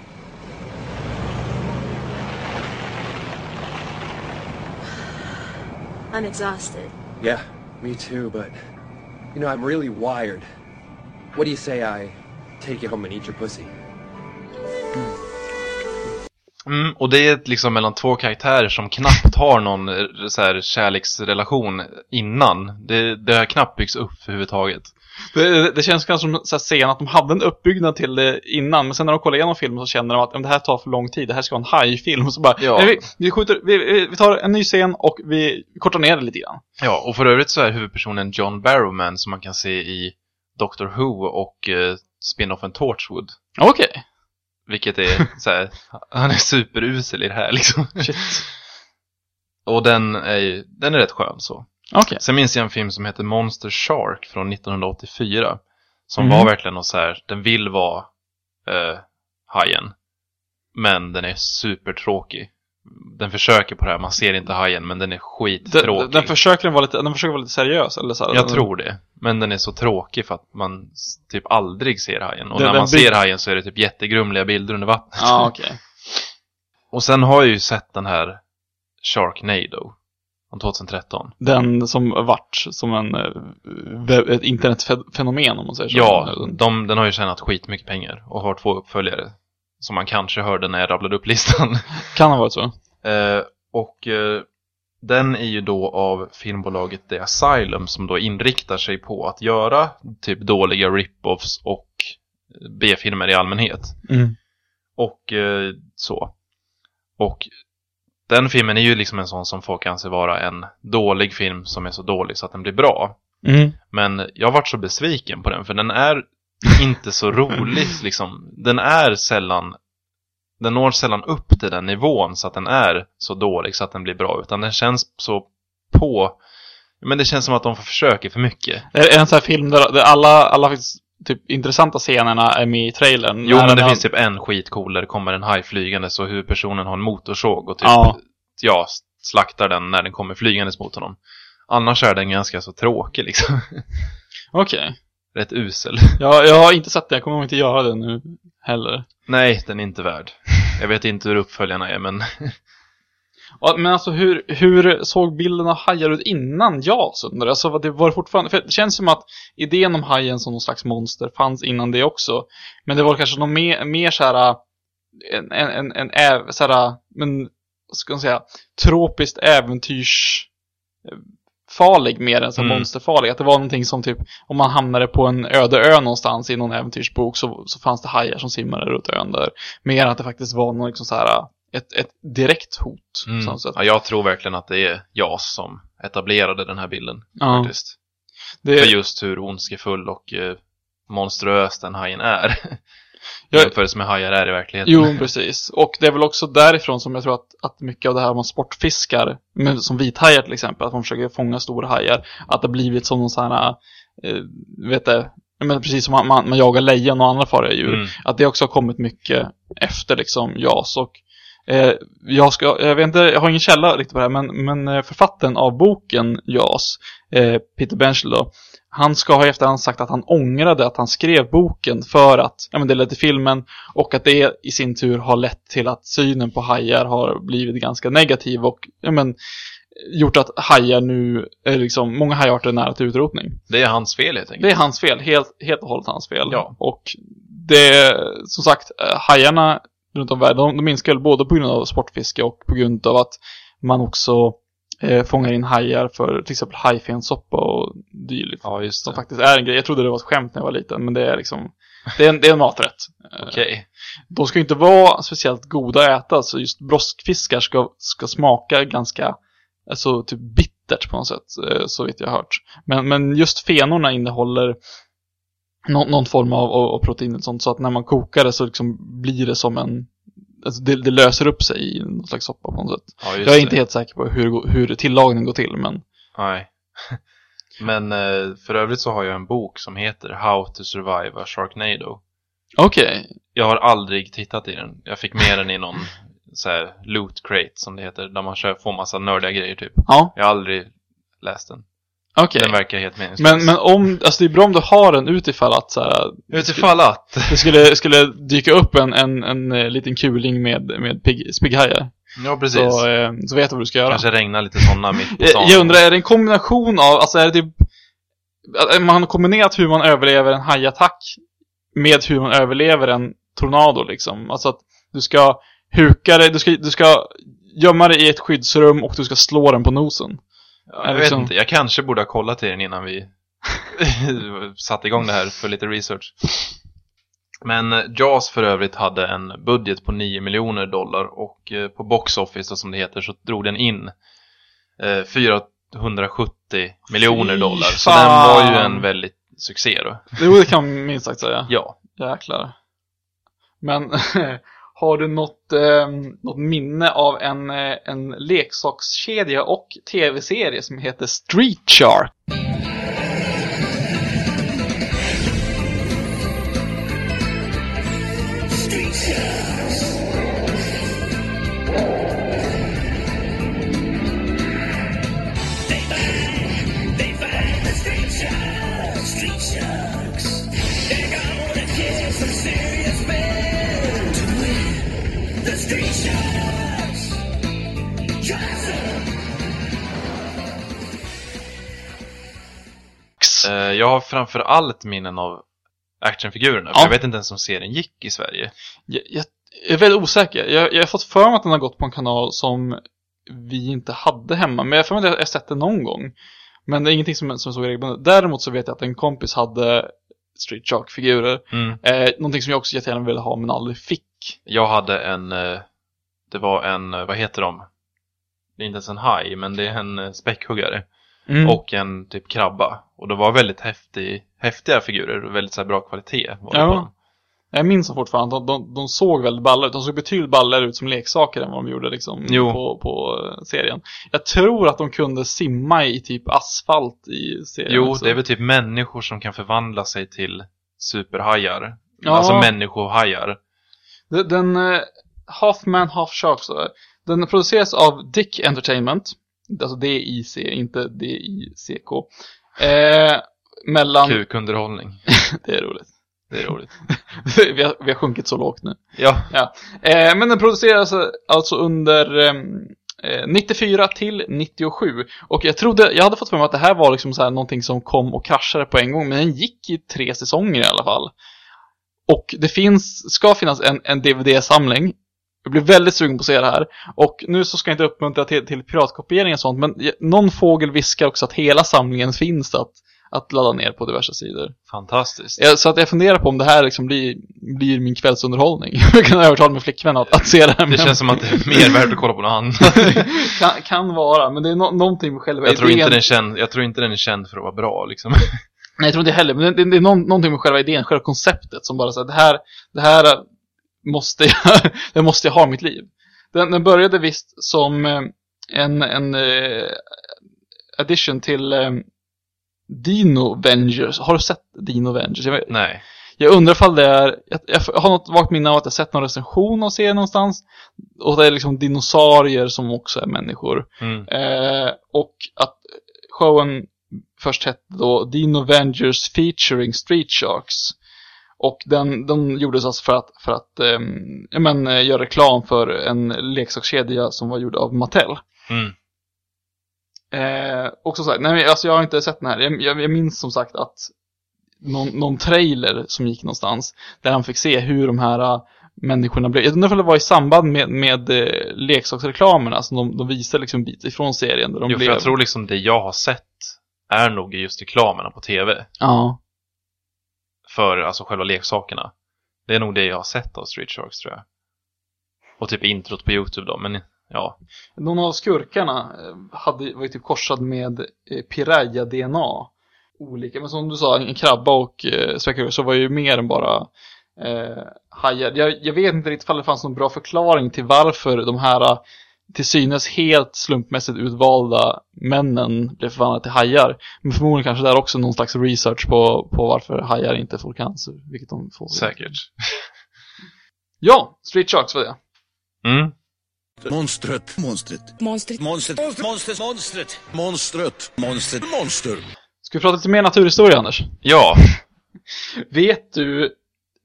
I'm exhausted. Yeah, me too, but you know, I'm really wired. What do you say I take you home and eat your pussy? Mm, och det är liksom mellan två karaktärer som knappt har någon eh, så här, kärleksrelation innan. Det, det har knappt byggts upp överhuvudtaget. Det, det, känns kanske som så här scen att de hade en uppbyggnad till det innan, men sen när de kollar igenom filmen så känner de att "Men det här tar för lång tid, det här ska vara en hajfilm. Så bara, Ja. nej, vi, vi, skjuter, vi, vi, tar en ny scen och vi kortar ner det lite grann. Ja, och för övrigt så är huvudpersonen John Barrowman som man kan se i Doctor Who och eh, spin-offen Torchwood. Okej. Vilket är så här, han är superusel i det här liksom. Shit. Och den är, ju- den är rätt skön så. Okej. Sen minns jag en film som heter Monster Shark från 1984. Som Mhm. var verkligen något så här, den vill vara eh, hajen. Men den är supertråkig. den försöker på det här, man ser inte hajen men den är Den, skittråkig. den, försöker vara lite, den försöker vara lite seriös eller så här. Jag tror det. Men den är så tråkig för att man typ aldrig ser hajen. Och Den- när den man ser hajen så är det typ jättegrumliga bilder under vattnet. Ja, okej. Och sen har jag ju sett den här Sharknado. Från 2013. Den som vart som en, eh, ett internetfenomen om man säger så. Ja, de, den har ju tjänat skitmycket pengar och har två uppföljare. Som man kanske hörde när jag rabblade upp listan. Kan ha varit så. Eh, och eh, den är ju då av filmbolaget The Asylum som då inriktar sig på att göra typ dåliga rip-offs och B-filmer i allmänhet. Mm. Och eh, så. Och den filmen är ju liksom en sån som folk anser vara en dålig film som är så dålig så att den blir bra. Mm. Men jag har varit så besviken på den för den är inte så rolig liksom. Den är sällan den når sällan upp till den nivån så att den är så dålig så att den blir bra utan den känns så på men det känns som att de försöker för mycket. Är det en sån här film där, där alla, alla faktiskt, typ intressanta scenerna är med i trailern? Jo men det den- finns typ en skitcool där det kommer en haj flygande så huvudpersonen har en motorsåg och typ Ja. ja, slaktar den när den kommer flygandes mot honom. Annars är den ganska så tråkig liksom. Okej. Rätt usel. Jag, jag har inte sett det, jag kommer inte göra det nu heller. Nej, den är inte värd. Jag vet inte hur uppföljarna är men Ja, Men alltså hur, hur såg bilden av hajar ut innan JAS undrar? Alltså var det var fortfarande, för det känns som att idén om hajen som någon slags monster fanns innan det också. Men det var kanske någon mer, mer såhär, en, en, en, en äv, såhär, men, ska man säga, tropiskt äventyrs farlig mer än så Mm. monsterfarlig. Att det var någonting som typ, om man hamnade på en öde ö någonstans i någon äventyrsbok så, så fanns det hajar som simmade runt ön där. Mer att det faktiskt var någon liksom så här, ett, ett direkt hot. mm. ja, jag tror verkligen att det är JAS som etablerade den här bilden. Ja. Faktiskt. Det, För just hur ondskefull och eh, monstruös den hajen är. Jag- Jämförelse med hajar är i verkligheten. Jo, precis. Och det är väl också därifrån som jag tror att, att mycket av det här man sportfiskar, men som vithajar till exempel, att man försöker fånga stora hajar, att det har blivit som någon sån här, eh, vet du, men precis som man, man, man jagar lejon och andra farliga djur, Mm. att det också har kommit mycket efter liksom JAS och jag, ska, jag vet inte, jag har ingen källa riktigt på det här, men, men eh, författaren av boken JAS, eh, Peter Benchel då, han ska ha i efterhand sagt att han ångrade att han skrev boken för att, ja men det ledde till filmen och att det i sin tur har lett till att synen på hajar har blivit ganska negativ och, ja men, gjort att hajar nu, är liksom, många hajarter är nära till utrotning. Det är hans fel helt enkelt. Det är hans fel, helt, helt och hållet hans fel. Ja. Och det, som sagt, eh, hajarna runt om världen, de, de minskar både på grund av sportfiske och på grund av att man också eh, fångar in hajar för till exempel hajfensoppa och dylikt. Ja, just Som det. faktiskt är en grej. Jag trodde det var ett skämt när jag var liten, men det är liksom, det är en, det är en maträtt. Eh, Okej. De ska inte vara speciellt goda att äta, så just broskfiskar ska, ska smaka ganska, alltså typ bittert på något sätt, eh, så vitt jag har hört. Men, men just fenorna innehåller nå, någon form av, av, av protein och sånt, så att när man kokar det så liksom blir det som en, alltså det, det löser upp sig i någon slags soppa på något sätt. Ja, Jag är det. inte helt säker på hur, hur tillagningen går till, men Nej. Men eh, för övrigt så har jag en bok som heter How to survive a Sharknado. okej. Jag har aldrig tittat i den. Jag fick med den i någon så här, loot crate som det heter. Där man får massa nördiga grejer typ. Ja, Jag har aldrig läst den. Okej. Den verkar helt meningslös. Men, men om, alltså det är bra om du har den utifall att så här, Utifall att. Det skulle, skulle dyka upp en, en, en, eh, liten kuling med, med pigg- spigghajar. Ja, precis. Så, eh, så vet du vad du ska göra. Kanske regnar lite sådana mitt på Jag, stan. jag undrar, är det en kombination av, alltså är det typ, att man har kombinerat hur man överlever en hajattack med hur man överlever en tornado liksom. Alltså att du ska huka dig, du ska, du ska gömma dig i ett skyddsrum och du ska slå den på nosen. Ja, jag vet inte, jag kanske borde ha kollat till den innan vi satte igång det här för lite research. Men eh, Jaws för övrigt hade en budget på 9 miljoner dollar och eh, på Box Office som det heter så drog den in eh, 470 miljoner Fy dollar. Så den var ju en väldigt succé då. Jo, det kan man minst sagt säga. Ja. Jäklar. Men har du något, eh, något minne av en, eh, en leksakskedja och tv-serie som heter Street Shark? Jag har framför allt minnen av actionfigurerna. Ja. Jag vet inte ens om serien gick i Sverige. Jag, jag är väldigt osäker. Jag, jag har fått för mig att den har gått på en kanal som vi inte hade hemma. Men jag har för mig att jag har sett den någon gång. Men det är ingenting som, som såg regelbundet. Däremot så vet jag att en kompis hade Street Shark-figurer. Mm. Eh, någonting som jag också jättegärna ville ha men aldrig fick. Jag hade en, eh, det var en, eh, vad heter de? Det är inte ens en haj, men det är en eh, späckhuggare. Mm. Och en typ krabba. Och det var väldigt häftig, häftiga figurer och väldigt så bra kvalitet. Var Ja. på. Jag minns dem fortfarande, de, de, de såg väldigt balla ut. De såg betydligt ballare ut som leksaker än vad de gjorde liksom på, på eh, serien. Jag tror att de kunde simma i typ asfalt i serien Jo, också. det är väl typ människor som kan förvandla sig till superhajar. Ja. Alltså människohajar. Den, den eh, Half Man Half Shark så, Den produceras av Dick Entertainment. Alltså D-I-C, inte D-I-C-K. Eh, mellan... Kukunderhållning. Det är roligt. Det är roligt. vi, har, vi har sjunkit så lågt nu. Ja, Eh, men den produceras alltså under ehm, eh, 94 till 97. Och jag trodde, jag hade fått för mig att det här var liksom så här någonting som kom och kraschade på en gång. Men den gick i tre säsonger i alla fall. Och det finns, ska finnas en, en DVD-samling. Jag blir väldigt sugen på att se det här. Och nu så ska jag inte uppmuntra till, till piratkopiering och sånt. Men jag- någon fågel viskar också att hela samlingen finns att, att ladda ner på diverse sidor. fantastiskt. Ja, Så att jag funderar på om det här liksom blir, blir min kvällsunderhållning. Jag kan övertala min flickvän att, att se det här Det känns som att det är mer värt att kolla på något annat. kan, kan vara, men det är no någonting med själva Jag tror, inte idén. den är känd, jag tror inte den är känd för att vara bra liksom. Nej, jag tror inte heller, men det, det, det är någon, någonting med själva idén, själva konceptet som bara säger det här, det här måste jag, det måste jag ha i mitt liv. Den, den började visst som eh, en, en eh, addition till eh, Dino Vengers. Har du sett Dino Vengers? Jag, Nej. Jag undrar ifall det är, jag, jag har något vagt minne av att jag sett någon recension av serien någonstans. Och det är liksom dinosaurier som också är människor. Mm. Eh, och att showen först hette då Dino Avengers featuring Street Sharks. Och den, den gjordes alltså för att, för att ehm, ja, men, eh, göra reklam för en leksakskedja som var gjord av Mattel. Mm. Eh, och som sagt, nej, alltså jag har inte sett den här. Jag, jag, jag minns som sagt att någon, någon trailer som gick någonstans där han fick se hur de här äh, människorna blev. Jag undrar om det var i samband med, med eh, leksaksreklamerna som de, de visade liksom bit ifrån serien. Där de Jo, för blev... jag tror liksom det jag har sett är nog just reklamerna på tv. Ja. För alltså själva leksakerna. Det är nog det jag har sett av Street Sharks tror jag. Och typ introt på YouTube då, men ja. Någon av skurkarna eh, hade, var ju typ korsad med eh, Piraya-DNA. Olika, men som du sa, en krabba och eh, späckhuggare så var ju mer än bara eh, hajar. Jag, jag vet inte riktigt ifall det fanns någon bra förklaring till varför de här eh, till synes helt slumpmässigt utvalda männen blev förvandlade till hajar. Men förmodligen kanske där också någon slags research på, på varför hajar inte får cancer, vilket de får. Säkert. Ja, Street Sharks var det. Mm. Monstret. Monstret. Monstret. Monstret. Monstret. Monstret. Monstret. Monstret. Monster. Ska vi prata lite mer naturhistoria, Anders? Ja, Vet du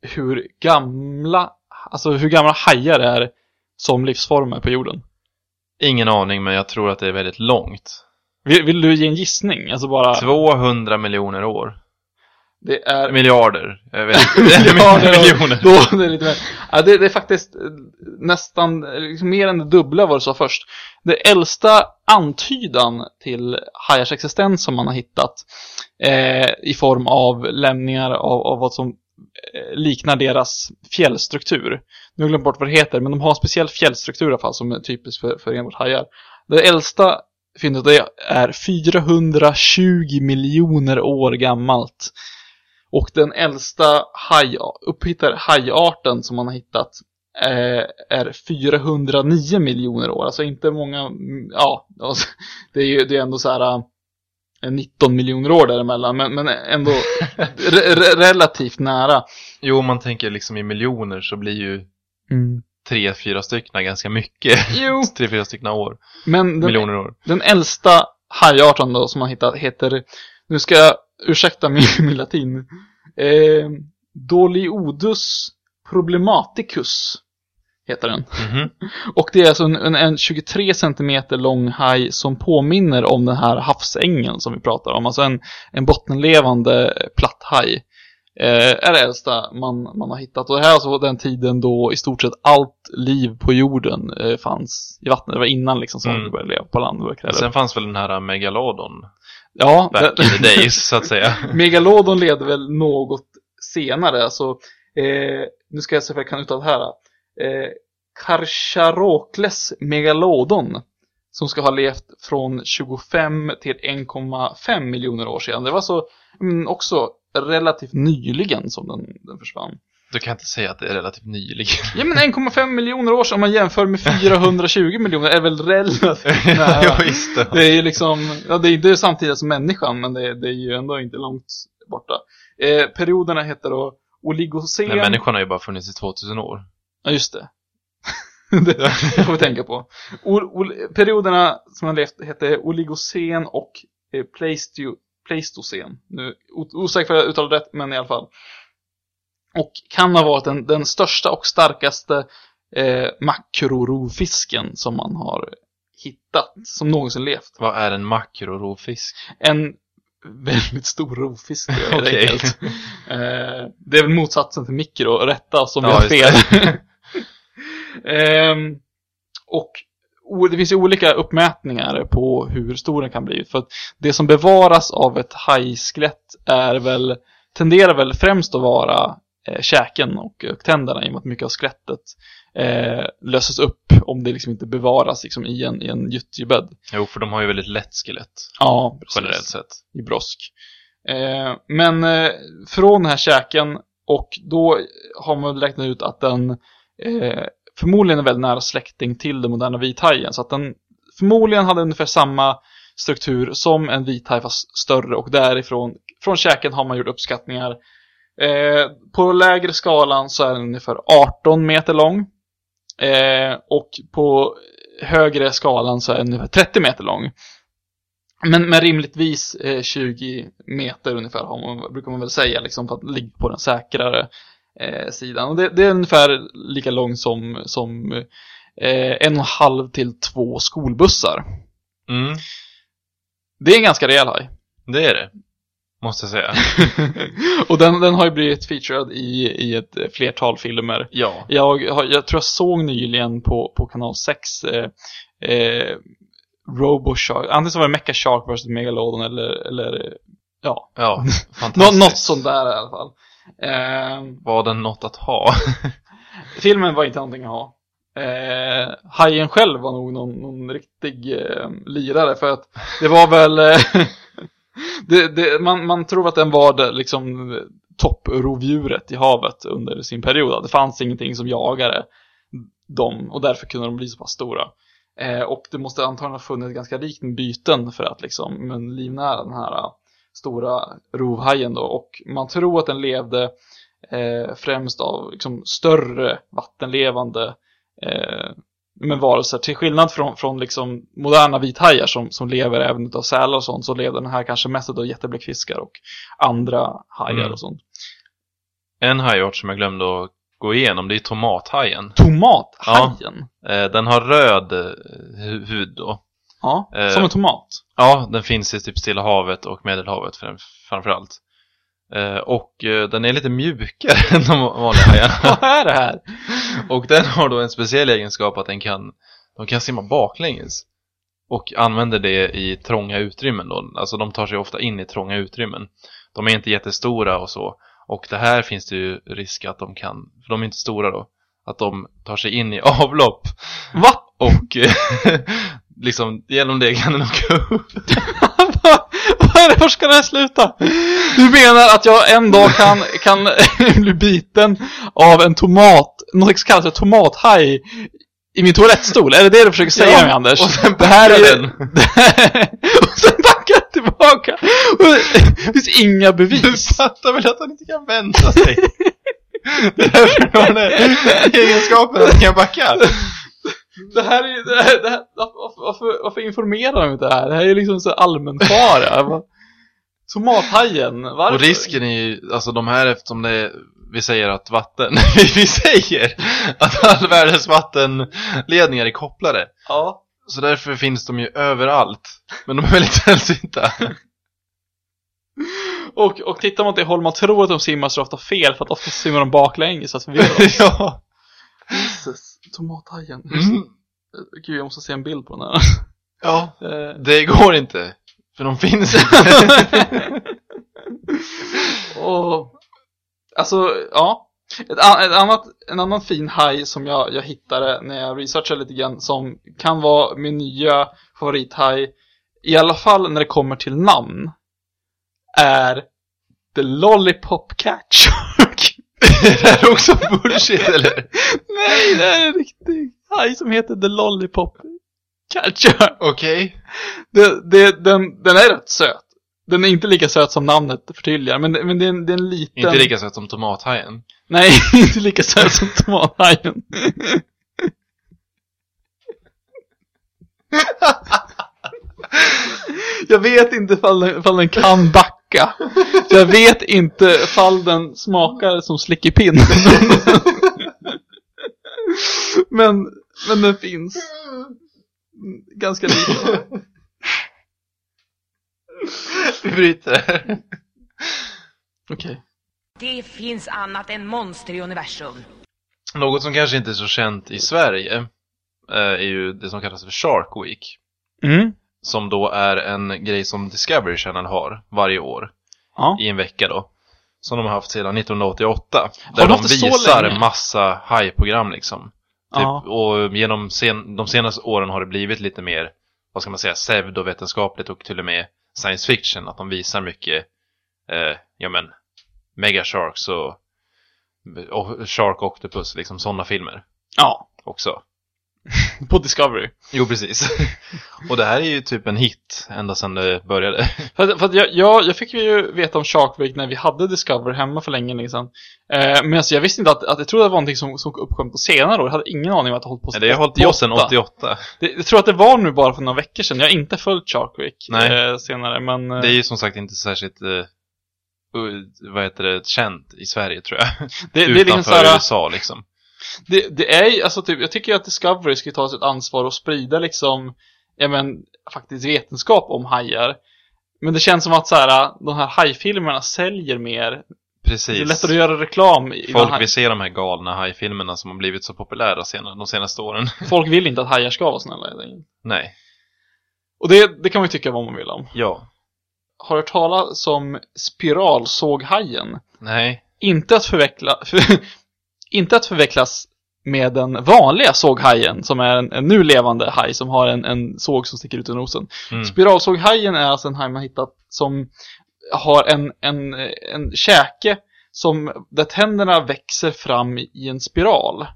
hur gamla, alltså hur gamla hajar är som livsformer på jorden? Ingen aning men jag tror att det är väldigt långt. Vill, vill du ge en gissning? Alltså bara, 200 miljoner år. det är... Miljarder. Jag vet inte. Miljarder miljoner. Då, det, är lite mer, ja, det, det är faktiskt eh, nästan eh, liksom mer än det dubbla vad du sa först. Det äldsta antydan till hajars existens som man har hittat eh, i form av lämningar av, av vad som Eh, liknar deras fjällstruktur. Nu har jag glömt bort vad det heter, men de har en speciell fjällstruktur i alla fall som är typisk för, för enbart. Det äldsta fyndet är 420 miljoner år gammalt. Och den äldsta haj, upphittade hajarten som man har hittat eh, är 409 miljoner år. Alltså inte många, mm, ja, det är ju det är ändå så här 19 miljoner år däremellan, men, men ändå re, re, relativt nära. Jo, om man tänker liksom i miljoner så blir ju tre, fyra stycken ganska mycket. Jo. tre, fyra stycken år. Men den, Miljoner år. den äldsta hajarten då som man hittat heter, nu ska jag ursäkta min, min latin, eh, Doliodus problematicus. Heter den. Mhm. Och det är alltså en, en, en 23 cm lång haj som påminner om den här havsängeln som vi pratar om. Alltså en, en bottenlevande platthaj. Eh, är det äldsta man, man har hittat. Och det här är alltså den tiden då i stort sett allt liv på jorden eh, fanns i vattnet. Det var innan liksom som Mm. vi började leva på land. Sen fanns väl den här Megalodon ja, back in the days, så att säga. Megalodon levde väl något senare. Alltså, eh, nu ska jag se om jag kan uttala det här. Eh, Karcharokles megalodon. Som ska ha levt från 25 till 1,5 miljoner år sedan. Det var så mm, också relativt nyligen som den, den försvann. Du kan inte säga att det är relativt nyligen. Ja men 1,5 miljoner år sedan om man jämför med 420 miljoner är väl relativt nära. ja, visst det. Det är ju liksom, ja det är inte samtidigt som människan men det, det är ju ändå inte långt borta. Eh, perioderna heter då Oligocen. Men människan har ju bara funnits i 2000 år. Ja just det. det får vi tänka på. O, o, perioderna som har levt heter Oligocen och eh, Pleistio, Pleistocen. Nu, osäker för att jag uttalar rätt men i alla fall. Och kan ha varit den, den största och starkaste eh, makrorovfisken som man har hittat, som någonsin levt. Vad är en makrorovfisk? En väldigt stor rovfisk Okej. enkelt. Eh, det är väl motsatsen till mikro, rätta som Ja, just fel. Ehm, och det finns ju olika uppmätningar på hur stor den kan bli. För att det som bevaras av ett hajskelett är väl, tenderar väl främst att vara eh, käken och, och tänderna i och med att mycket av skelettet eh, löses upp om det liksom inte bevaras liksom, i en, i en gyttjebädd. Jo, för de har ju väldigt lätt skelett. Ja, precis Generellt sett. i brosk. Eh, men eh, från den här käken och då har man räknat ut att den eh, förmodligen en väldigt nära släkting till den moderna vithajen. Så att den förmodligen hade ungefär samma struktur som en vithaj fast större och därifrån från käken har man gjort uppskattningar. Eh, på lägre skalan så är den ungefär 18 meter lång. Eh, och på högre skalan så är den ungefär 30 meter lång. Men, men rimligtvis eh, 20 meter ungefär har man, brukar man väl säga liksom, för att ligga på den säkrare eh, sidan. Och det, det är ungefär lika lång som, som eh, en och en halv till två skolbussar. Mm, Det är en ganska rejäl haj. det är det. Måste jag säga. och den, den har ju blivit featured i, i ett flertal filmer. Ja. Jag, jag tror jag såg nyligen på, på kanal 6 eh, eh, RoboShark, antingen så var det Mecha Shark vs Megalodon eller, eller ja, Ja, Nå, fantastiskt. något sånt där i alla fall. Eh, Var den något att ha? filmen var inte någonting att ha. Eh, hajen själv var nog någon, någon riktig eh, lirare för att det var väl eh, det, det, man, man tror att den var det, liksom topprovdjuret i havet under sin period. Det fanns ingenting som jagade dem och därför kunde de bli så pass stora. Eh, och det måste antagligen ha funnits ganska rikt med byten för att liksom livnära den här stora rovhajen då. Och man tror att den levde eh, främst av liksom, större vattenlevande eh, men varelser. Till skillnad från, från liksom, moderna vithajar som, som lever även utav sälar och sånt så levde den här kanske mest av jättebläckfiskar och andra hajar Mm. och sånt. En hajart som jag glömde att gå igenom, det är tomathajen. Tomathajen? Eh, den har röd eh, hu- hud då. Ja, Eh. som en tomat. Ja, den finns i typ Stilla havet och Medelhavet fram- framförallt. Eh, och eh, den är lite mjukare än de vanliga hajarna. Vad är det här? och den har då en speciell egenskap att den kan, de kan simma baklänges. Och använder det i trånga utrymmen då. Alltså de tar sig ofta in i trånga utrymmen. De är inte jättestora och så. Och det här finns det ju risk att de kan, för de är inte stora då, att de tar sig in i avlopp. Va? Och eh, liksom genom det kan den åka upp. Var ska det här sluta? Du menar att jag en dag kan, kan bli biten av en tomat, något som kallas för tomathaj i min toalettstol? Är det det du försöker säga Ja, mig Anders? och sen det här är den. och sen backar den tillbaka. Och Det finns inga Du bevis. fattar väl att han inte kan vända sig? Det är därför han har egenskapen att han kan backa. Det här är det här, det här, varför, varför, varför informerar de inte det här? Det här är liksom så allmänfara. Tomathajen, varför? Och risken är ju, alltså de här eftersom det är vi säger att vatten, vi säger att all världens vattenledningar är kopplade. Ja. Så därför finns de ju överallt. Men de är väldigt sällsynta. Och, och tittar man åt det håll man tror att de simmar så är det ofta fel för att ofta simmar de baklänges så att vi ja. Jesus, tomathajen. Mm. Gud, jag måste se en bild på den här. ja. Eh, Det går inte. För de finns inte. och, alltså, ja. Ett, ett annat, en annan fin haj som jag, jag hittade när jag researchade lite grann som kan vara min nya favorithaj, i alla fall när det kommer till namn, är The Lollipop Cat Shark. det här är också bullshit eller? Nej, det är en riktig haj som heter The Lollipop Cat Shark. Okej. Det, det, den, den är rätt söt. Den är inte lika söt som namnet förtydligar, men, men det, är en, det är en liten... Inte lika söt som tomathajen. Nej, inte lika söt som tomathajen. Jag vet inte ifall den, ifall den kan backa. Jag vet inte ifall den smakar som slickepinn. Men, men den finns. Ganska lite. Vi bryter. Okej. Det finns annat än monster i universum. Något som kanske inte är så känt i Sverige eh, är ju det som kallas för Shark Week. Mm. Som då är en grej som Discovery Channel har varje år Ja. i en vecka då. Som de har haft sedan 1988. Har Där de visar massa hajprogram liksom. Typ, Ja. Och genom sen, de senaste åren har det blivit lite mer, vad ska man säga, pseudovetenskapligt och till och med science fiction. Att de visar mycket, eh, ja men, Mega Sharks och, och Shark Octopus, liksom sådana filmer Ja. också. På Discovery. Jo, precis. och det här är ju typ en hit ända sedan det började. För, för jag, jag, jag fick ju veta om Shark Week när vi hade Discovery hemma för länge, länge sedan. Eh, men alltså, jag visste inte att, att jag trodde det var någonting som, som uppkom på senare år. Jag hade ingen aning om att det hållit på Ja, det har hållit på sedan 88. Det, jag tror att det var nu bara för några veckor sedan. Jag har inte följt Shark Week Nej. eh, senare, men... eh, Det är ju som sagt inte särskilt, eh, vad heter det, känt i Sverige tror jag. det, det är liksom Utanför såhär, USA liksom. Det, det är ju, alltså typ, jag tycker att Discovery ska ta sitt ansvar och sprida liksom, ja men, faktiskt vetenskap om hajar. Men det känns som att så här, de här hajfilmerna säljer mer. Precis. Det är lättare att göra reklam i Folk vill se de här galna hajfilmerna som har blivit så populära senare, de senaste åren. Folk vill inte att hajar ska vara snälla. Nej. Och det, det kan man ju tycka vad man vill om. Ja. Har du hört talas om spiralsåghajen? Nej. Inte att förveckla, inte att förvecklas med den vanliga såghajen som är en, en nu levande haj som har en, en såg som sticker ut ur nosen. Mm. Spiralsåghajen är alltså en haj man hittat som har en, en, en käke som, där tänderna växer fram i en spiral.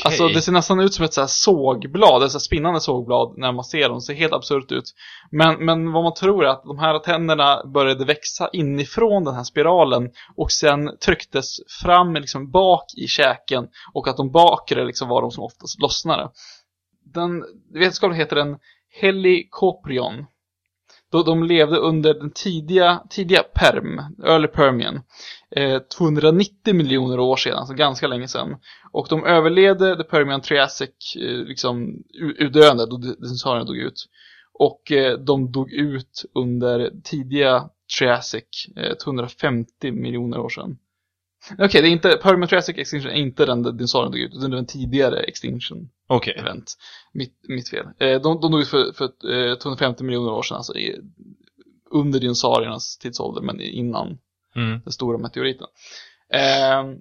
Okay. Alltså det ser nästan ut som ett så här sågblad, ett så här spinnande sågblad när man ser dem, det ser helt absurt ut. Men, men vad man tror är att de här tänderna började växa inifrån den här spiralen och sen trycktes fram liksom bak i käken och att de bakre liksom var de som oftast lossnade. Den vetenskapen heter den Helicoprion. Då de levde under den tidiga, tidiga perm, early permian, eh, 290 miljoner år sedan, alltså ganska länge sedan. Och de överlevde the Permian Triassic, eh, liksom utdöende då dinosaurierna dog ut. Och eh, de dog ut under tidiga Triassic, eh, 250 miljoner år sedan. Okej, det är inte, Permian Triassic Extinction är inte den dinosaurien dog ut, utan det är en tidigare Extinction Okej. event. Mitt, mitt fel. Eh, de, de dog ut för, för eh, 250 miljoner år sedan, alltså i, under dinosauriernas tidsålder, men innan Mm. den stora meteoriten. Ehm,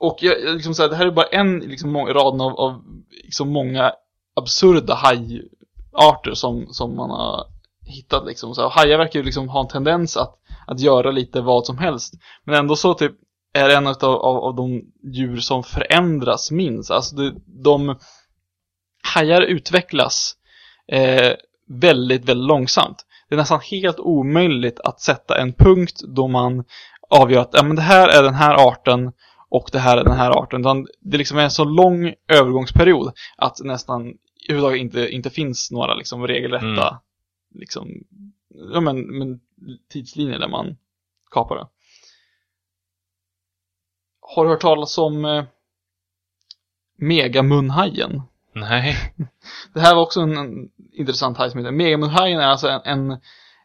och jag, liksom så här, det här är bara en liksom, raden av, av liksom, många absurda hajarter som, som man har hittat. Liksom. Så här, hajar verkar ju liksom ha en tendens att, att göra lite vad som helst. Men ändå så typ är en av, av, av de djur som förändras minst. Alltså det, de hajar utvecklas eh, väldigt, väldigt långsamt. Det är nästan helt omöjligt att sätta en punkt då man avgör att ja, men det här är den här arten och det här är den här arten. Utan det liksom är en så lång övergångsperiod att nästan överhuvudtaget inte, inte finns några liksom regelrätta Mm. liksom, ja, men, men tidslinjer där man kapar det. har du hört talas om eh, Megamunhajen? Nej. Det här var också en, en intressant haj som heter Megamunhajen är alltså en, en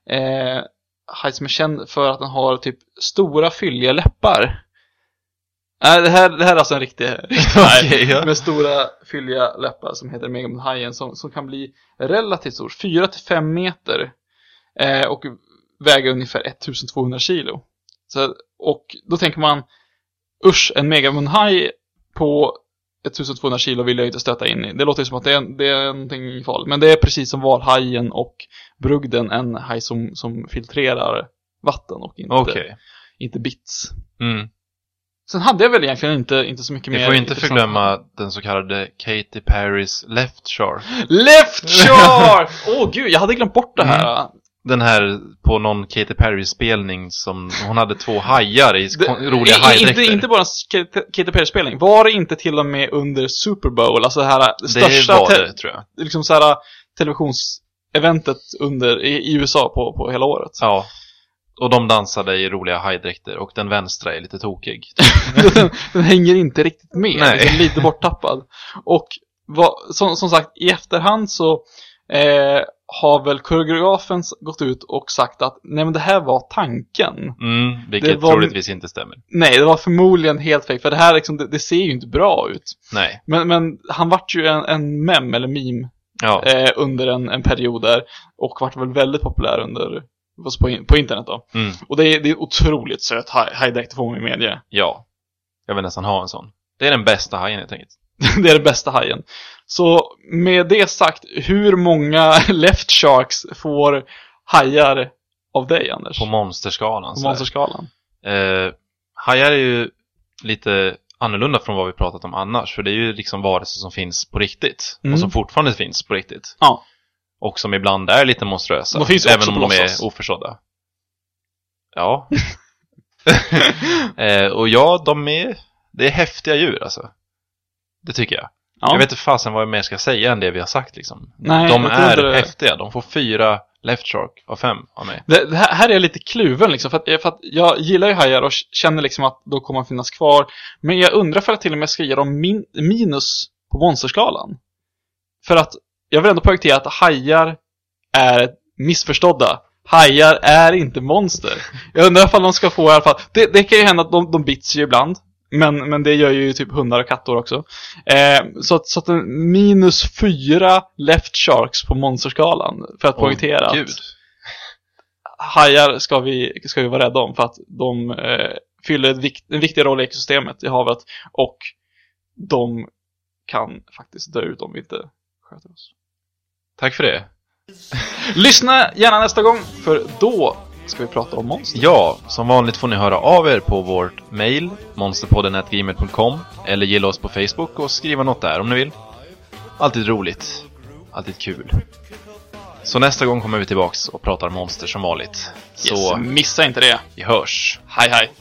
eh, haj som är känd för att den har typ stora fylliga läppar. Nej, det här, det här är alltså en riktig, riktig haj ja. med stora fylliga läppar som heter Megamunhajen som, som kan bli relativt stor, 4-5 meter eh, och väga ungefär 1200 kilo. Så, och då tänker man, usch, en megamunhaj på 1200 kilo vill jag inte stöta in i. Det låter som att det är, det är någonting farligt. Men det är precis som valhajen och brugden, en haj som, som filtrerar vatten och inte, Okej. inte bits. Mm. Sen hade jag väl egentligen inte, inte så mycket mer. Vi får inte förglömma den så kallade Katy Perrys Left Shark. Left shark! Åh gud, jag hade glömt bort det här. Den här på någon Katy Perry-spelning som hon hade två hajar i Det- roliga hajdräkter. Inte, inte bara Katy Perry-spelning. Var det inte till och med under Super Bowl, alltså det här det det största var det, tror jag. liksom så här televisionseventet under, i, i USA på, på hela året. Ja. Och de dansade i roliga hajdräkter och den vänstra är lite tokig. den, den hänger inte riktigt med, Nej. liksom lite borttappad. Och vad, som, som sagt, i efterhand så eh, har väl koreografen gått ut och sagt att nej men det här var tanken. Mm, vilket Det var- troligtvis inte stämmer. Nej, det var förmodligen helt fake för det här liksom, det, det ser ju inte bra ut. Nej. Men, men han vart ju en, en mem eller meme Ja. eh, under en, en period där och vart väl väldigt populär under på, på internet då. Mm, Och det är, det är otroligt söt highdeck, det får man ju medge. ja. Jag vill nästan ha en sån. Det är den bästa hajen helt enkelt. det är den bästa hajen. Så med det sagt, hur många left sharks får hajar av dig Anders? På monsterskalan. På monsterskalan. Eh, hajar är ju lite annorlunda från vad vi pratat om annars. För det är ju liksom varelser som finns på riktigt. Mm. Och som fortfarande finns på riktigt. Ja. Och som ibland är lite monströsa. De finns även om de är oförstådda. Ja. eh, och ja, de är... Det är häftiga djur alltså. Det tycker jag. Ja. Jag vet inte fasen vad jag mer ska säga än det vi har sagt liksom. Nej, de är det. häftiga. De får fyra left shark av fem av mig. Det, det här, här är jag lite kluven liksom, för att, för att jag gillar ju hajar och känner liksom att de kommer att finnas kvar. Men jag undrar för att till och med ska ge dem min, minus på monsterskalan. För att jag vill ändå poängtera att hajar är missförstådda. Hajar är inte monster. Jag undrar ifall de ska få i alla fall, det, det kan ju hända att de, de bits ju ibland. Men, men det gör ju typ hundar och katter också. Eh, så, att, så att en minus fyra left sharks på monsterskalan. För att Åh, poängtera Gud. att hajar ska vi, ska vi vara rädda om för att de eh, fyller ett vikt, en viktig roll i ekosystemet i havet och de kan faktiskt dö ut om vi inte sköter oss. Tack för det. Lyssna gärna nästa gång för då ska vi prata om monster. Ja, som vanligt får ni höra av er på vårt mail monsterpodden.gmail.com eller gilla oss på Facebook och skriva något där om ni vill. Alltid roligt. Alltid kul. Så nästa gång kommer vi tillbaks och pratar monster som vanligt. Så Yes, missa inte det. vi hörs. Hej hej!